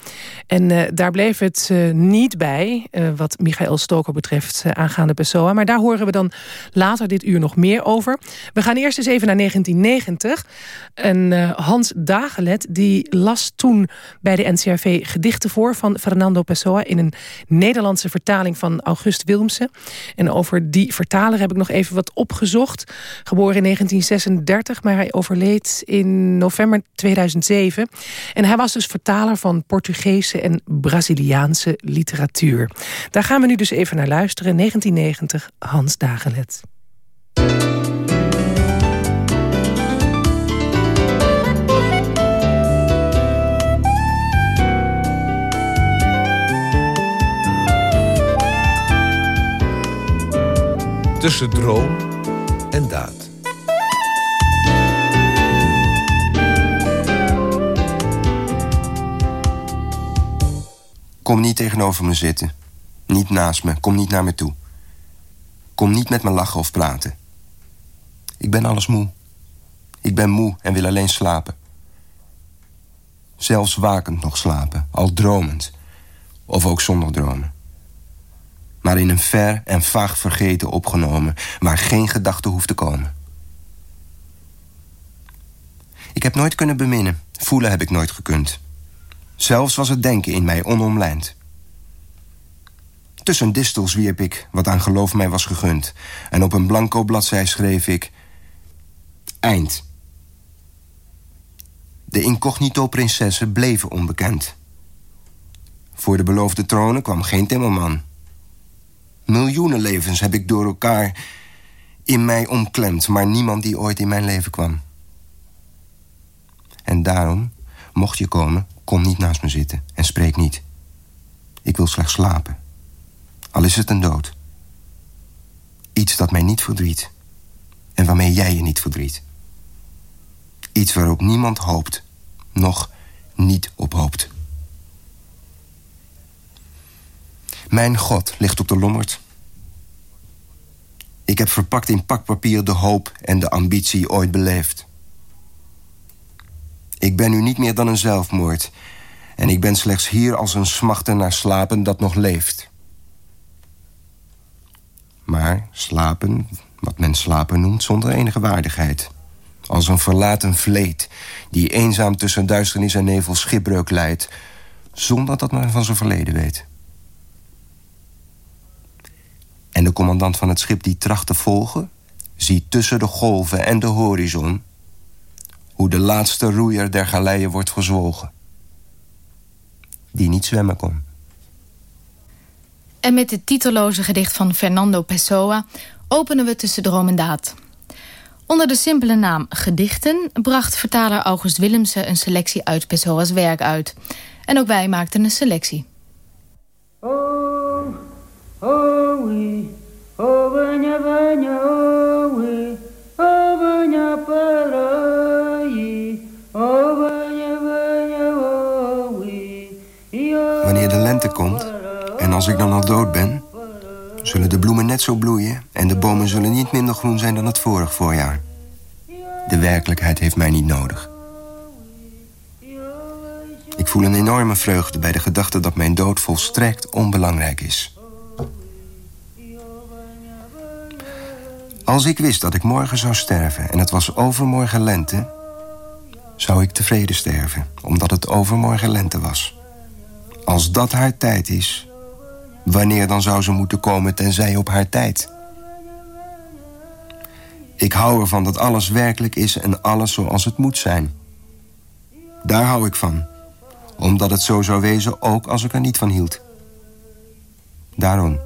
En uh, daar bleef het uh, niet bij, wat Michael Stoker betreft, aangaande Pessoa. Maar daar horen we dan later dit uur nog meer over. We gaan eerst eens even naar 1990. En uh, Hans Dagelet die las toen bij de NCRV gedichten voor... van Fernando Pessoa in een Nederlandse vertaling van August Wilmsen. En over die vertaler heb ik nog even wat opgezocht. Geboren in 1936, maar hij overleed in november 2007. En hij was dus vertaler van Portugese en Braziliaanse literatuur. Daar gaan we nu dus even naar luisteren. 1990, Hans Dagelet. Tussen droom en daad. Kom niet tegenover me zitten. Niet naast me. Kom niet naar me toe. Kom niet met me lachen of praten. Ik ben alles moe. Ik ben moe en wil alleen slapen. Zelfs wakend nog slapen, al dromend. Of ook zonder dromen. Maar in een ver en vaag vergeten opgenomen... waar geen gedachte hoeft te komen. Ik heb nooit kunnen beminnen. Voelen heb ik nooit gekund. Zelfs was het denken in mij onomlijnd. Tussen distels wierp ik wat aan geloof mij was gegund. En op een blanco bladzij schreef ik... Eind. De incognito-prinsessen bleven onbekend. Voor de beloofde tronen kwam geen timmerman. Miljoenen levens heb ik door elkaar in mij omklemd... maar niemand die ooit in mijn leven kwam. En daarom, mocht je komen, kom niet naast me zitten en spreek niet. Ik wil slechts slapen. Al is het een dood. Iets dat mij niet verdriet. En waarmee jij je niet verdriet. Iets waarop niemand hoopt, nog niet op hoopt. Mijn God ligt op de lommerd. Ik heb verpakt in pakpapier de hoop en de ambitie ooit beleefd. Ik ben nu niet meer dan een zelfmoord. En ik ben slechts hier als een smachten naar slapen dat nog leeft. Maar slapen, wat men slapen noemt, zonder enige waardigheid. Als een verlaten vleet die eenzaam tussen duisternis en nevel schipbreuk leidt... zonder dat men van zijn verleden weet. En de commandant van het schip die tracht te volgen... ziet tussen de golven en de horizon... hoe de laatste roeier der galeien wordt gezwolgen. Die niet zwemmen kon. En met het titelloze gedicht van Fernando Pessoa... openen we tussen droom en daad. Onder de simpele naam Gedichten... bracht vertaler August Willemsen een selectie uit Pessoa's werk uit. En ook wij maakten een selectie. Oh, Wanneer de lente komt en als ik dan al dood ben... zullen de bloemen net zo bloeien... en de bomen zullen niet minder groen zijn dan het vorig voorjaar. De werkelijkheid heeft mij niet nodig. Ik voel een enorme vreugde bij de gedachte dat mijn dood volstrekt onbelangrijk is. Als ik wist dat ik morgen zou sterven en het was overmorgen lente... zou ik tevreden sterven, omdat het overmorgen lente was. Als dat haar tijd is, wanneer dan zou ze moeten komen tenzij op haar tijd? Ik hou ervan dat alles werkelijk is en alles zoals het moet zijn. Daar hou ik van, omdat het zo zou wezen ook als ik er niet van hield. Daarom,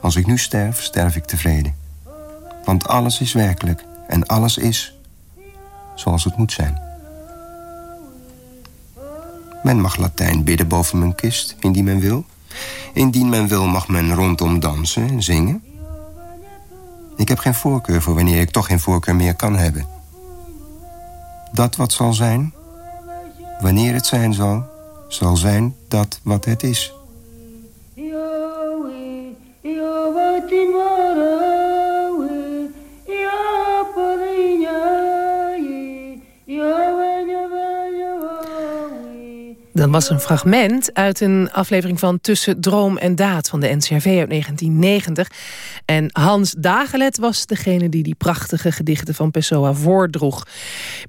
als ik nu sterf, sterf ik tevreden. Want alles is werkelijk en alles is zoals het moet zijn. Men mag Latijn bidden boven mijn kist, indien men wil. Indien men wil mag men rondom dansen en zingen. Ik heb geen voorkeur voor wanneer ik toch geen voorkeur meer kan hebben. Dat wat zal zijn, wanneer het zijn zal, zal zijn dat wat het is. Dat was een fragment uit een aflevering van Tussen Droom en Daad van de NCRV uit 1990. En Hans Dagelet was degene die die prachtige gedichten van Pessoa voordroeg.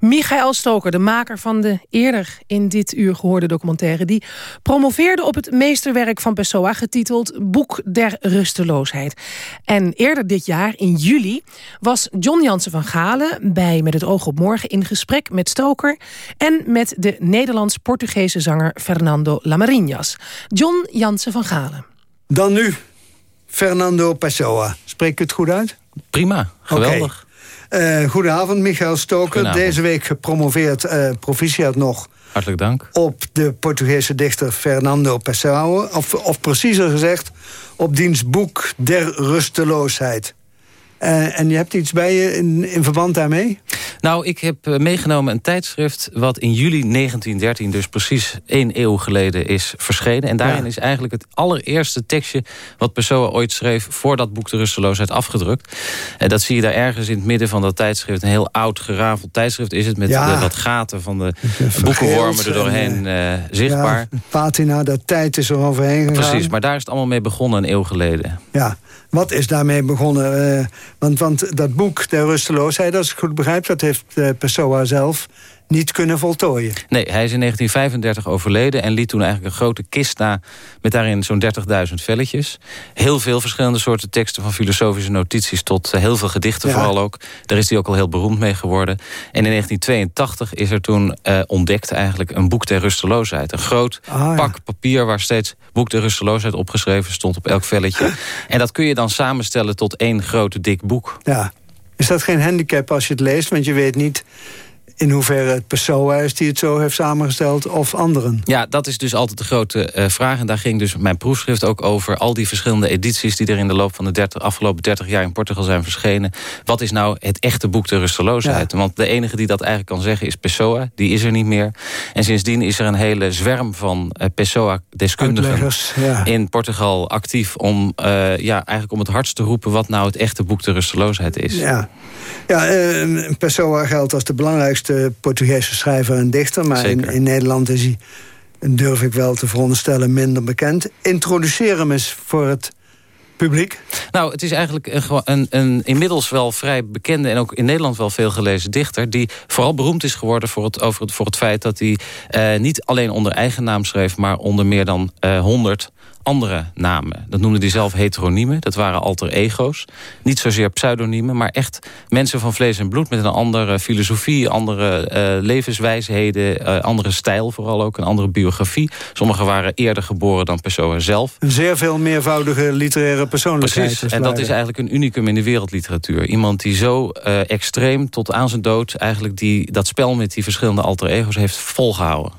Michael Stoker, de maker van de eerder in dit uur gehoorde documentaire... die promoveerde op het meesterwerk van Pessoa getiteld Boek der Rusteloosheid. En eerder dit jaar, in juli, was John Jansen van Galen... bij Met het oog op morgen in gesprek met Stoker... en met de Nederlands-Portugese zanger Fernando Lamarinas. John Jansen van Galen. Dan nu Fernando Pessoa. Spreek ik het goed uit? Prima, geweldig. Okay. Uh, goedenavond, Michael Stoker. Deze week gepromoveerd, uh, proficiat nog... Hartelijk dank. ...op de Portugese dichter Fernando Pessoa. Of, of preciezer gezegd, op diens boek Der Rusteloosheid. Uh, en je hebt iets bij je in, in verband daarmee? Nou, ik heb eh, meegenomen een tijdschrift... wat in juli 1913, dus precies één eeuw geleden, is verschenen. En daarin is eigenlijk het allereerste tekstje... wat Pessoa ooit schreef voordat boek De Rusteloosheid afgedrukt. En dat zie je daar ergens in het midden van dat tijdschrift. Een heel oud gerafeld tijdschrift is het... met de, wat gaten van de boekenwormen er doorheen uh, zichtbaar. Ja, patina, dat tijd is er overheen gegaan. Precies, maar daar is het allemaal mee begonnen een eeuw geleden. Ja, wat is daarmee begonnen? Uh, want, want dat boek, De Rusteloosheid, als ik goed begrijp... dat heeft uh, Pessoa zelf niet kunnen voltooien. Nee, hij is in 1935 overleden en liet toen eigenlijk een grote kist na... met daarin zo'n 30.000 velletjes. Heel veel verschillende soorten teksten, van filosofische notities... tot uh, heel veel gedichten vooral ook. Daar is hij ook al heel beroemd mee geworden. En in 1982 is er toen uh, ontdekt eigenlijk een boek der rusteloosheid. Een groot ah, pak ja. papier waar steeds boek der rusteloosheid opgeschreven stond... op elk velletje. en dat kun je dan samenstellen tot één grote dik boek. Ja. Is dat geen handicap als je het leest? Want je weet niet in hoeverre het Pessoa is die het zo heeft samengesteld of anderen. Ja, dat is dus altijd de grote uh, vraag. En daar ging dus mijn proefschrift ook over. Al die verschillende edities die er in de loop van de 30, afgelopen 30 jaar in Portugal zijn verschenen. Wat is nou het echte boek de rusteloosheid? Ja. Want de enige die dat eigenlijk kan zeggen is Pessoa. Die is er niet meer. En sindsdien is er een hele zwerm van uh, Pessoa-deskundigen ja. in Portugal actief om, uh, ja, eigenlijk om het hardst te roepen wat nou het echte boek de rusteloosheid is. Ja, ja Pessoa geldt als de belangrijkste Portugese schrijver en dichter. Maar in, in, Nederland is hij, durf ik wel te veronderstellen, minder bekend. Introduceer hem eens voor het publiek. Nou, het is eigenlijk een, een, een, inmiddels wel vrij bekende... en ook in Nederland wel veel gelezen dichter... die vooral beroemd is geworden voor het, over het, voor het feit dat hij... Uh, niet alleen onder eigen naam schreef... maar onder meer dan uh, 100 andere namen. Dat noemde hij zelf heteroniemen. Dat waren alter ego's. Niet zozeer pseudoniemen, maar echt mensen van vlees en bloed... met een andere filosofie, andere uh, levenswijsheden... Uh, andere stijl vooral ook, een andere biografie. Sommigen waren eerder geboren dan Pessoa zelf. Een zeer veel meervoudige literaire persoonlijkheid. Precies, en dat is eigenlijk een unicum in de wereldliteratuur. Iemand die zo uh, extreem tot aan zijn dood... eigenlijk die, dat spel met die verschillende alter ego's heeft volgehouden.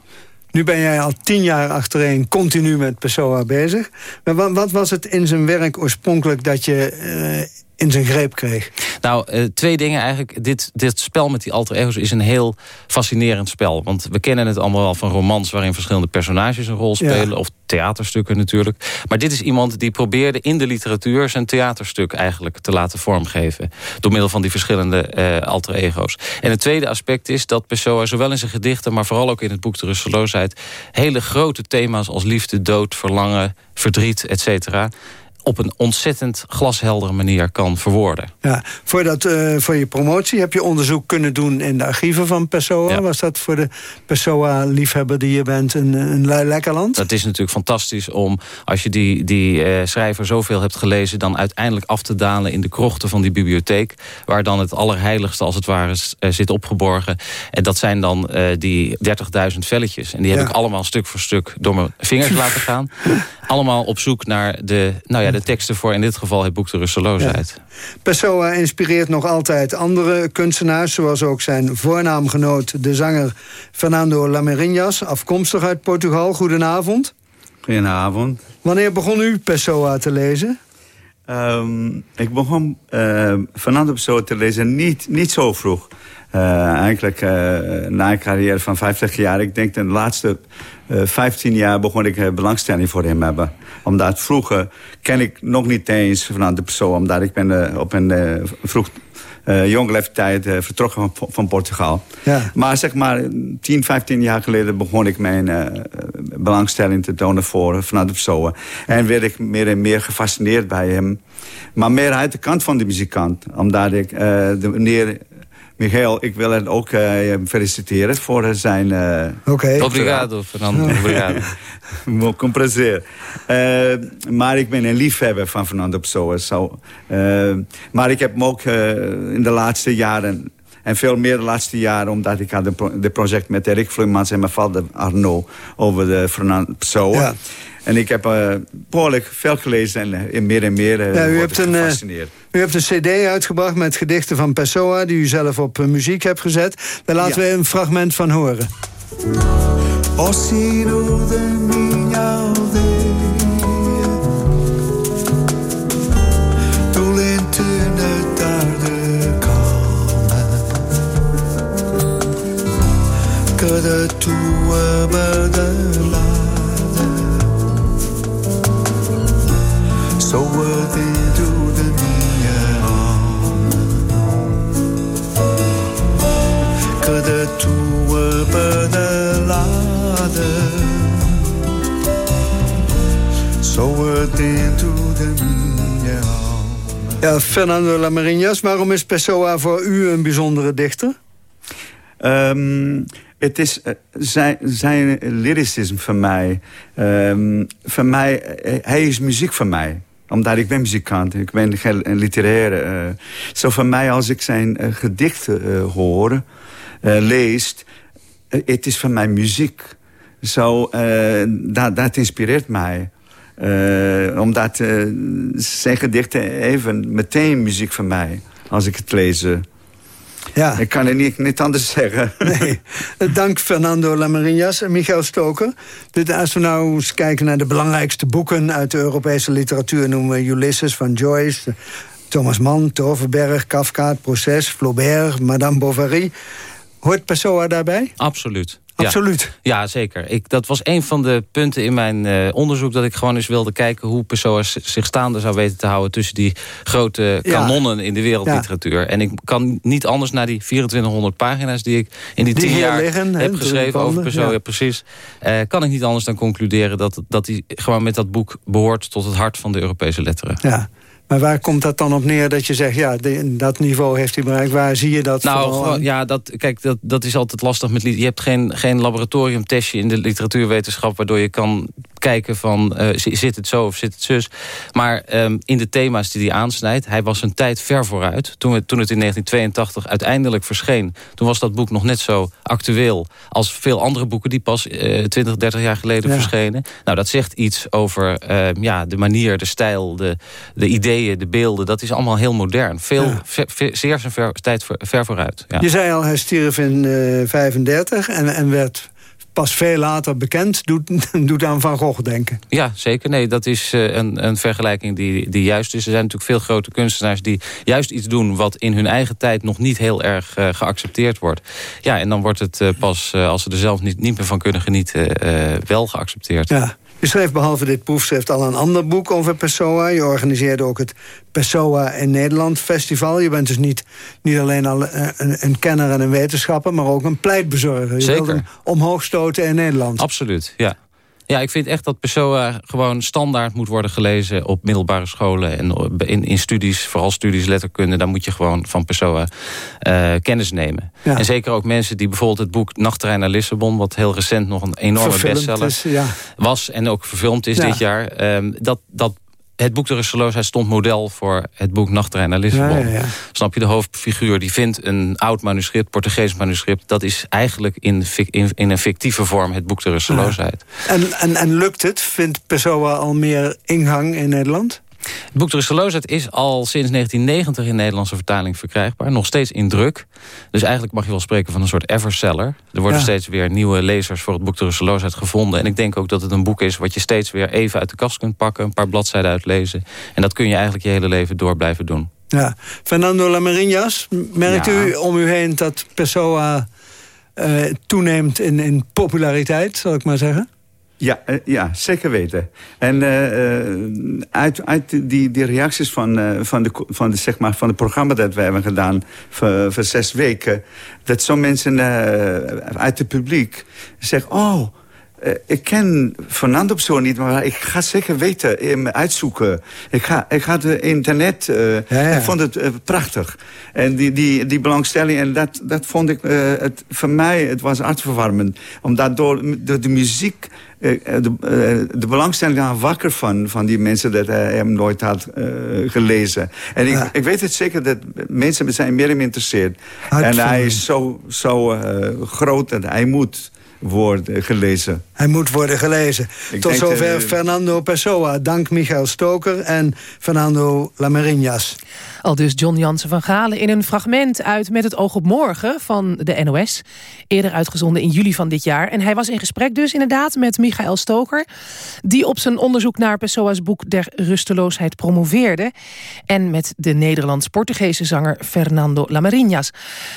Nu ben jij al tien jaar achtereen continu met Pessoa bezig. Maar wat, wat was het in zijn werk oorspronkelijk dat je uh, in zijn greep kreeg? Nou, uh, twee dingen eigenlijk. Dit, dit spel met die alter ego's is een heel fascinerend spel. Want we kennen het allemaal wel van romans... waarin verschillende personages een rol spelen. Ja. Of theaterstukken natuurlijk. Maar dit is iemand die probeerde in de literatuur... zijn theaterstuk eigenlijk te laten vormgeven. Door middel van die verschillende uh, alter ego's. En het tweede aspect is dat Pessoa zowel in zijn gedichten... maar vooral ook in het boek De Rusteloosheid... hele grote thema's als liefde, dood, verlangen, verdriet, et cetera op een ontzettend glasheldere manier kan verwoorden. Ja, voor, dat, uh, voor je promotie heb je onderzoek kunnen doen in de archieven van Pessoa. Ja. Was dat voor de Pessoa-liefhebber die je bent een, een lekker land? Dat is natuurlijk fantastisch om, als je die, die uh, schrijver zoveel hebt gelezen... dan uiteindelijk af te dalen in de krochten van die bibliotheek... waar dan het allerheiligste als het ware uh, zit opgeborgen. En dat zijn dan die 30.000 velletjes. En die heb ja. ik allemaal stuk voor stuk door mijn vingers laten gaan. Allemaal op zoek naar de, nou ja, de teksten voor in dit geval het boek De Rusteloosheid. Ja. Pessoa inspireert nog altijd andere kunstenaars... zoals ook zijn voornaamgenoot, de zanger Fernando Lamerinhas... afkomstig uit Portugal. Goedenavond. Goedenavond. Wanneer begon u Pessoa te lezen? Um, ik begon uh, Fernando Pessoa te lezen niet, niet zo vroeg. Uh, eigenlijk uh, na een carrière van 50 jaar. Ik denk de laatste uh, 15 jaar begon ik belangstelling voor hem hebben. Omdat vroeger ken ik nog niet eens vanuit de persoon. Omdat ik ben op een vroeg jonge leeftijd vertrokken van, van Portugal. Ja. Maar zeg maar 10, 15 jaar geleden begon ik mijn belangstelling te tonen voor vanuit de persoon. En werd ik meer en meer gefascineerd bij hem. Maar meer uit de kant van de muzikant. Omdat ik de manier Michael, ik wil hem ook uh, feliciteren voor zijn... Uh, Oké. Okay. Obrigado, Fernando. Obrigado. Com prazer. Uh, maar ik ben een liefhebber van Fernando Pessoa. So, maar ik heb hem ook in de laatste jaren... En veel meer de laatste jaren, omdat ik had een pro de project met Erik Vleumans en mijn vader Arno over de Fernando Pessoa. Ja. En ik heb uh, behoorlijk veel gelezen en uh, meer en meer uh, ja, u hebt een, gefascineerd. u hebt een cd uitgebracht met gedichten van Pessoa... die u zelf op muziek hebt gezet. Daar laten ja. we een fragment van horen. O sino de minha aldeia de So Ja, Fernando Lamarinas, waarom is Pessoa voor u een bijzondere dichter? Um, het is uh, zijn, zijn lyricisme van mij. Um, van mij. Uh, hij is muziek van mij omdat ik ben muzikant, ik ben geen literaire. Uh, zo van mij als ik zijn uh, gedichten uh, hoor, leest, het is van mij muziek. Zo, dat, dat inspireert mij. omdat zijn gedichten even meteen muziek van mij, als ik het lees. Ja. Ik kan het niet, niet anders zeggen. Nee. Dank Fernando Lamarinas en Michael Stoker. Als we nou eens kijken naar de belangrijkste boeken... uit de Europese literatuur noemen we Ulysses van Joyce... Thomas Mann, Toverberg, Kafka, Het Proces, Flaubert, Madame Bovary. Hoort Pessoa daarbij? Absoluut. Absoluut. Ja, zeker. Ik, dat was een van de punten in mijn uh, onderzoek... dat ik gewoon eens wilde kijken hoe Pessoa zich staande zou weten te houden... tussen die grote kanonnen in de wereldliteratuur. En ik kan niet anders naar die 2400 pagina's... die ik in die, die tien jaar liggen, heb geschreven over Pessoa. Ja. precies. Uh, kan ik niet anders dan concluderen dat, dat hij gewoon met dat boek... behoort tot het hart van de Europese letteren. Ja. Maar waar komt dat dan op neer dat je zegt... ja, de, dat niveau heeft hij bereikt? Waar zie je dat Nou, gewoon, ja, dat, kijk, dat, dat is altijd lastig met... Je hebt geen, geen laboratoriumtestje in de literatuurwetenschap... waardoor je kan kijken van, uh, zit het zo of zit het zus. Maar um, in de thema's die hij aansnijdt... hij was een tijd ver vooruit. Toen, we, toen het in 1982 uiteindelijk verscheen... toen was dat boek nog net zo actueel... als veel andere boeken die pas uh, 20, 30 jaar geleden ja. verschenen. Nou, dat zegt iets over uh, ja, de manier, de stijl, de, de ideeën de beelden, dat is allemaal heel modern. Veel, ja. ver, ver, zeer zijn ver, tijd ver, ver vooruit. Ja. Je zei al, hij stierf in uh, 35 en, en werd pas veel later bekend, doet, doet aan Van Gogh denken. Ja, zeker. Nee, dat is uh, een, een vergelijking die, die juist is. Er zijn natuurlijk veel grote kunstenaars die juist iets doen... wat in hun eigen tijd nog niet heel erg uh, geaccepteerd wordt. Ja, en dan wordt het uh, pas, als ze er zelf niet, niet meer van kunnen genieten... wel geaccepteerd. Ja. Je schreef behalve dit proefschrift al een ander boek over Pessoa. Je organiseerde ook het Pessoa in Nederland festival. Je bent dus niet, niet alleen al een, een kenner en een wetenschapper... maar ook een pleitbezorger. Je Zeker. wilt hem omhoog stoten in Nederland. Absoluut, ja. Ja, ik vind echt dat Pessoa gewoon standaard moet worden gelezen... op middelbare scholen en in, in studies, vooral studies letterkunde... daar moet je gewoon van Pessoa uh, kennis nemen. Ja. En zeker ook mensen die bijvoorbeeld het boek Nachttrein naar Lissabon... wat heel recent nog een enorme Verfilmd bestseller is, ja. was... en ook verfilmd is Ja. dit jaar. Um, dat, dat het boek De Rusteloosheid stond model voor het boek Nachttrein naar Lissabon. Ja, ja, ja. Snap je, de hoofdfiguur die vindt een oud manuscript, Portugees manuscript... dat is eigenlijk in, in een fictieve vorm het boek De Rusteloosheid. En, en, en lukt het? Vindt Pessoa al meer ingang in Nederland? Het boek De Rusteloosheid is al sinds 1990 in Nederlandse vertaling verkrijgbaar. Nog steeds in druk. Dus eigenlijk mag je wel spreken van een soort everseller. Er worden Ja. steeds weer nieuwe lezers voor het boek De Rusteloosheid gevonden. En ik denk ook dat het een boek is wat je steeds weer even uit de kast kunt pakken. Een paar bladzijden uitlezen. En dat kun je eigenlijk je hele leven door blijven doen. Ja. Fernando Lamarinas, merkt Ja. u om u heen dat Pessoa eh, toeneemt in, in populariteit, zal ik maar zeggen? Ja, eh, ja, zeker weten. En eh, eh, uit, uit die, die reacties van, van, de, van, de, zeg maar, van het programma dat we hebben gedaan voor, voor zes weken... dat zo'n mensen eh, uit het publiek zeggen... oh, ik ken Fernando zo niet, maar ik ga zeker weten, hem uitzoeken. Ik ga, ik ga het internet... eh, Ja, ja. Ik vond het prachtig. En die, die, die belangstelling, en dat, dat vond ik... eh, het, voor mij, het was hartverwarmend. Omdat door, door de muziek... eh, de, eh, de belangstelling aan wakker van, van die mensen... dat hij hem nooit had eh, gelezen. En ik, Ja. ik weet het zeker dat mensen zijn meer in geïnteresseerd. En hij is zo, zo eh, groot dat hij moet worden gelezen. Hij moet worden gelezen. Ik Tot zover eh, Fernando Pessoa. Dank Michael Stoker en Fernando Lamarinas. Al dus John Jansen van Galen in een fragment uit Met het oog op morgen van de NOS. Eerder uitgezonden in juli van dit jaar. En hij was in gesprek dus inderdaad met Michael Stoker... die op zijn onderzoek naar Pessoa's boek Der Rusteloosheid promoveerde. En met de Nederlands-Portugese zanger Fernando Lamarinas.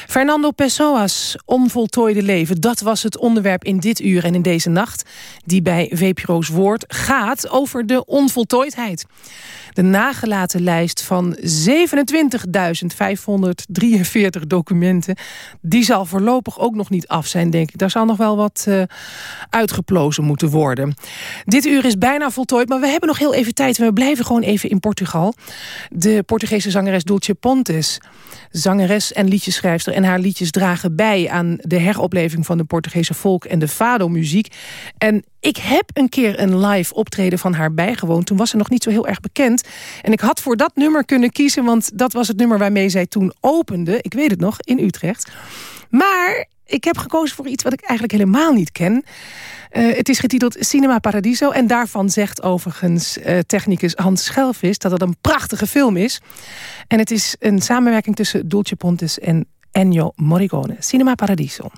Fernando Pessoa's onvoltooide leven, dat was het onderwerp in dit uur en in deze nacht... die bij VPRO's Woord gaat over de onvoltooidheid. De nagelaten lijst van documenten. Die zal voorlopig ook nog niet af zijn, denk ik. Daar zal nog wel wat uh, uitgeplozen moeten worden. Dit uur is bijna voltooid, maar we hebben nog heel even tijd. We blijven gewoon even in Portugal. De Portugese zangeres Dulce Pontes zangeres en liedjeschrijfster. En haar liedjes dragen bij aan de heropleving van de Portugese volk en de fado-muziek. En ik heb een keer een live optreden van haar bijgewoond. Toen was ze nog niet zo heel erg bekend. En ik had voor dat nummer kunnen kiezen, want dat was het nummer waarmee zij toen opende. Ik weet het nog, in Utrecht. Maar ik heb gekozen voor iets wat ik eigenlijk helemaal niet ken. Uh, het is getiteld Cinema Paradiso. En daarvan zegt overigens uh, technicus Hans Schelvis... dat het een prachtige film is. En het is een samenwerking tussen Dulce Pontes en Ennio Morricone. Cinema Paradiso.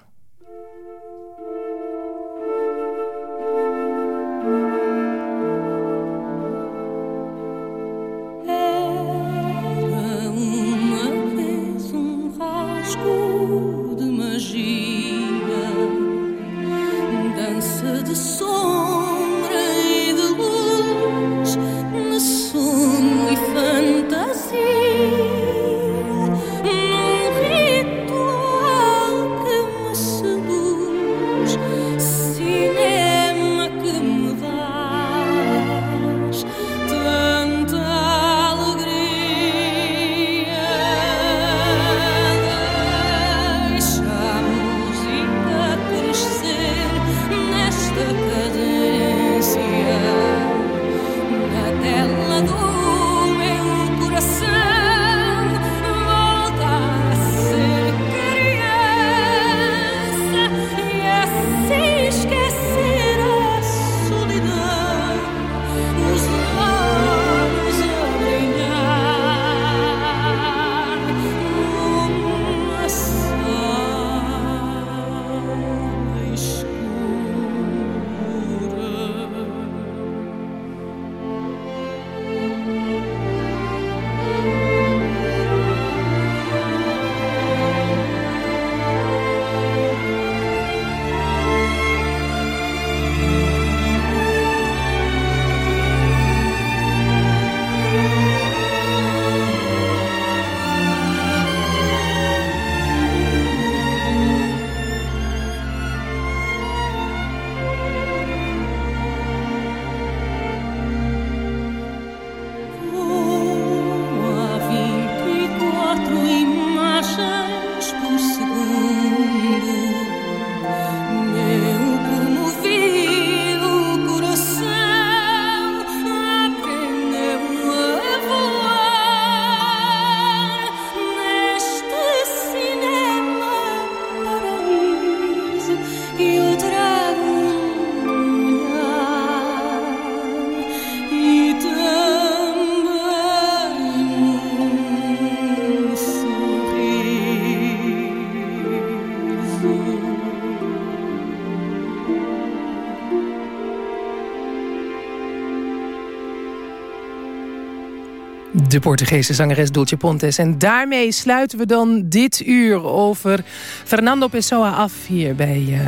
De Portugese zangeres Dulce Pontes. En daarmee sluiten we dan dit uur over Fernando Pessoa af... hier bij uh,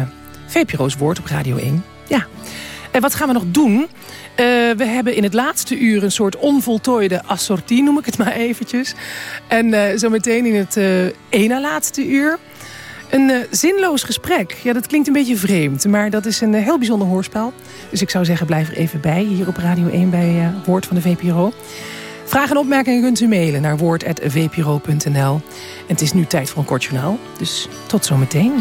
VPRO's Woord op Radio 1. Ja. En wat gaan we nog doen? Uh, we hebben in het laatste uur een soort onvoltooide assortie, noem ik het maar eventjes. En uh, zometeen in het ene laatste uur... Een zinloos gesprek. Ja, dat klinkt een beetje vreemd, maar dat is een heel bijzonder hoorspel. Dus ik zou zeggen, blijf er even bij, hier op Radio 1 bij Woord van de VPRO. Vragen en opmerkingen kunt u mailen naar woord.vpro.nl. En het is nu tijd voor een kort journaal, dus tot zometeen.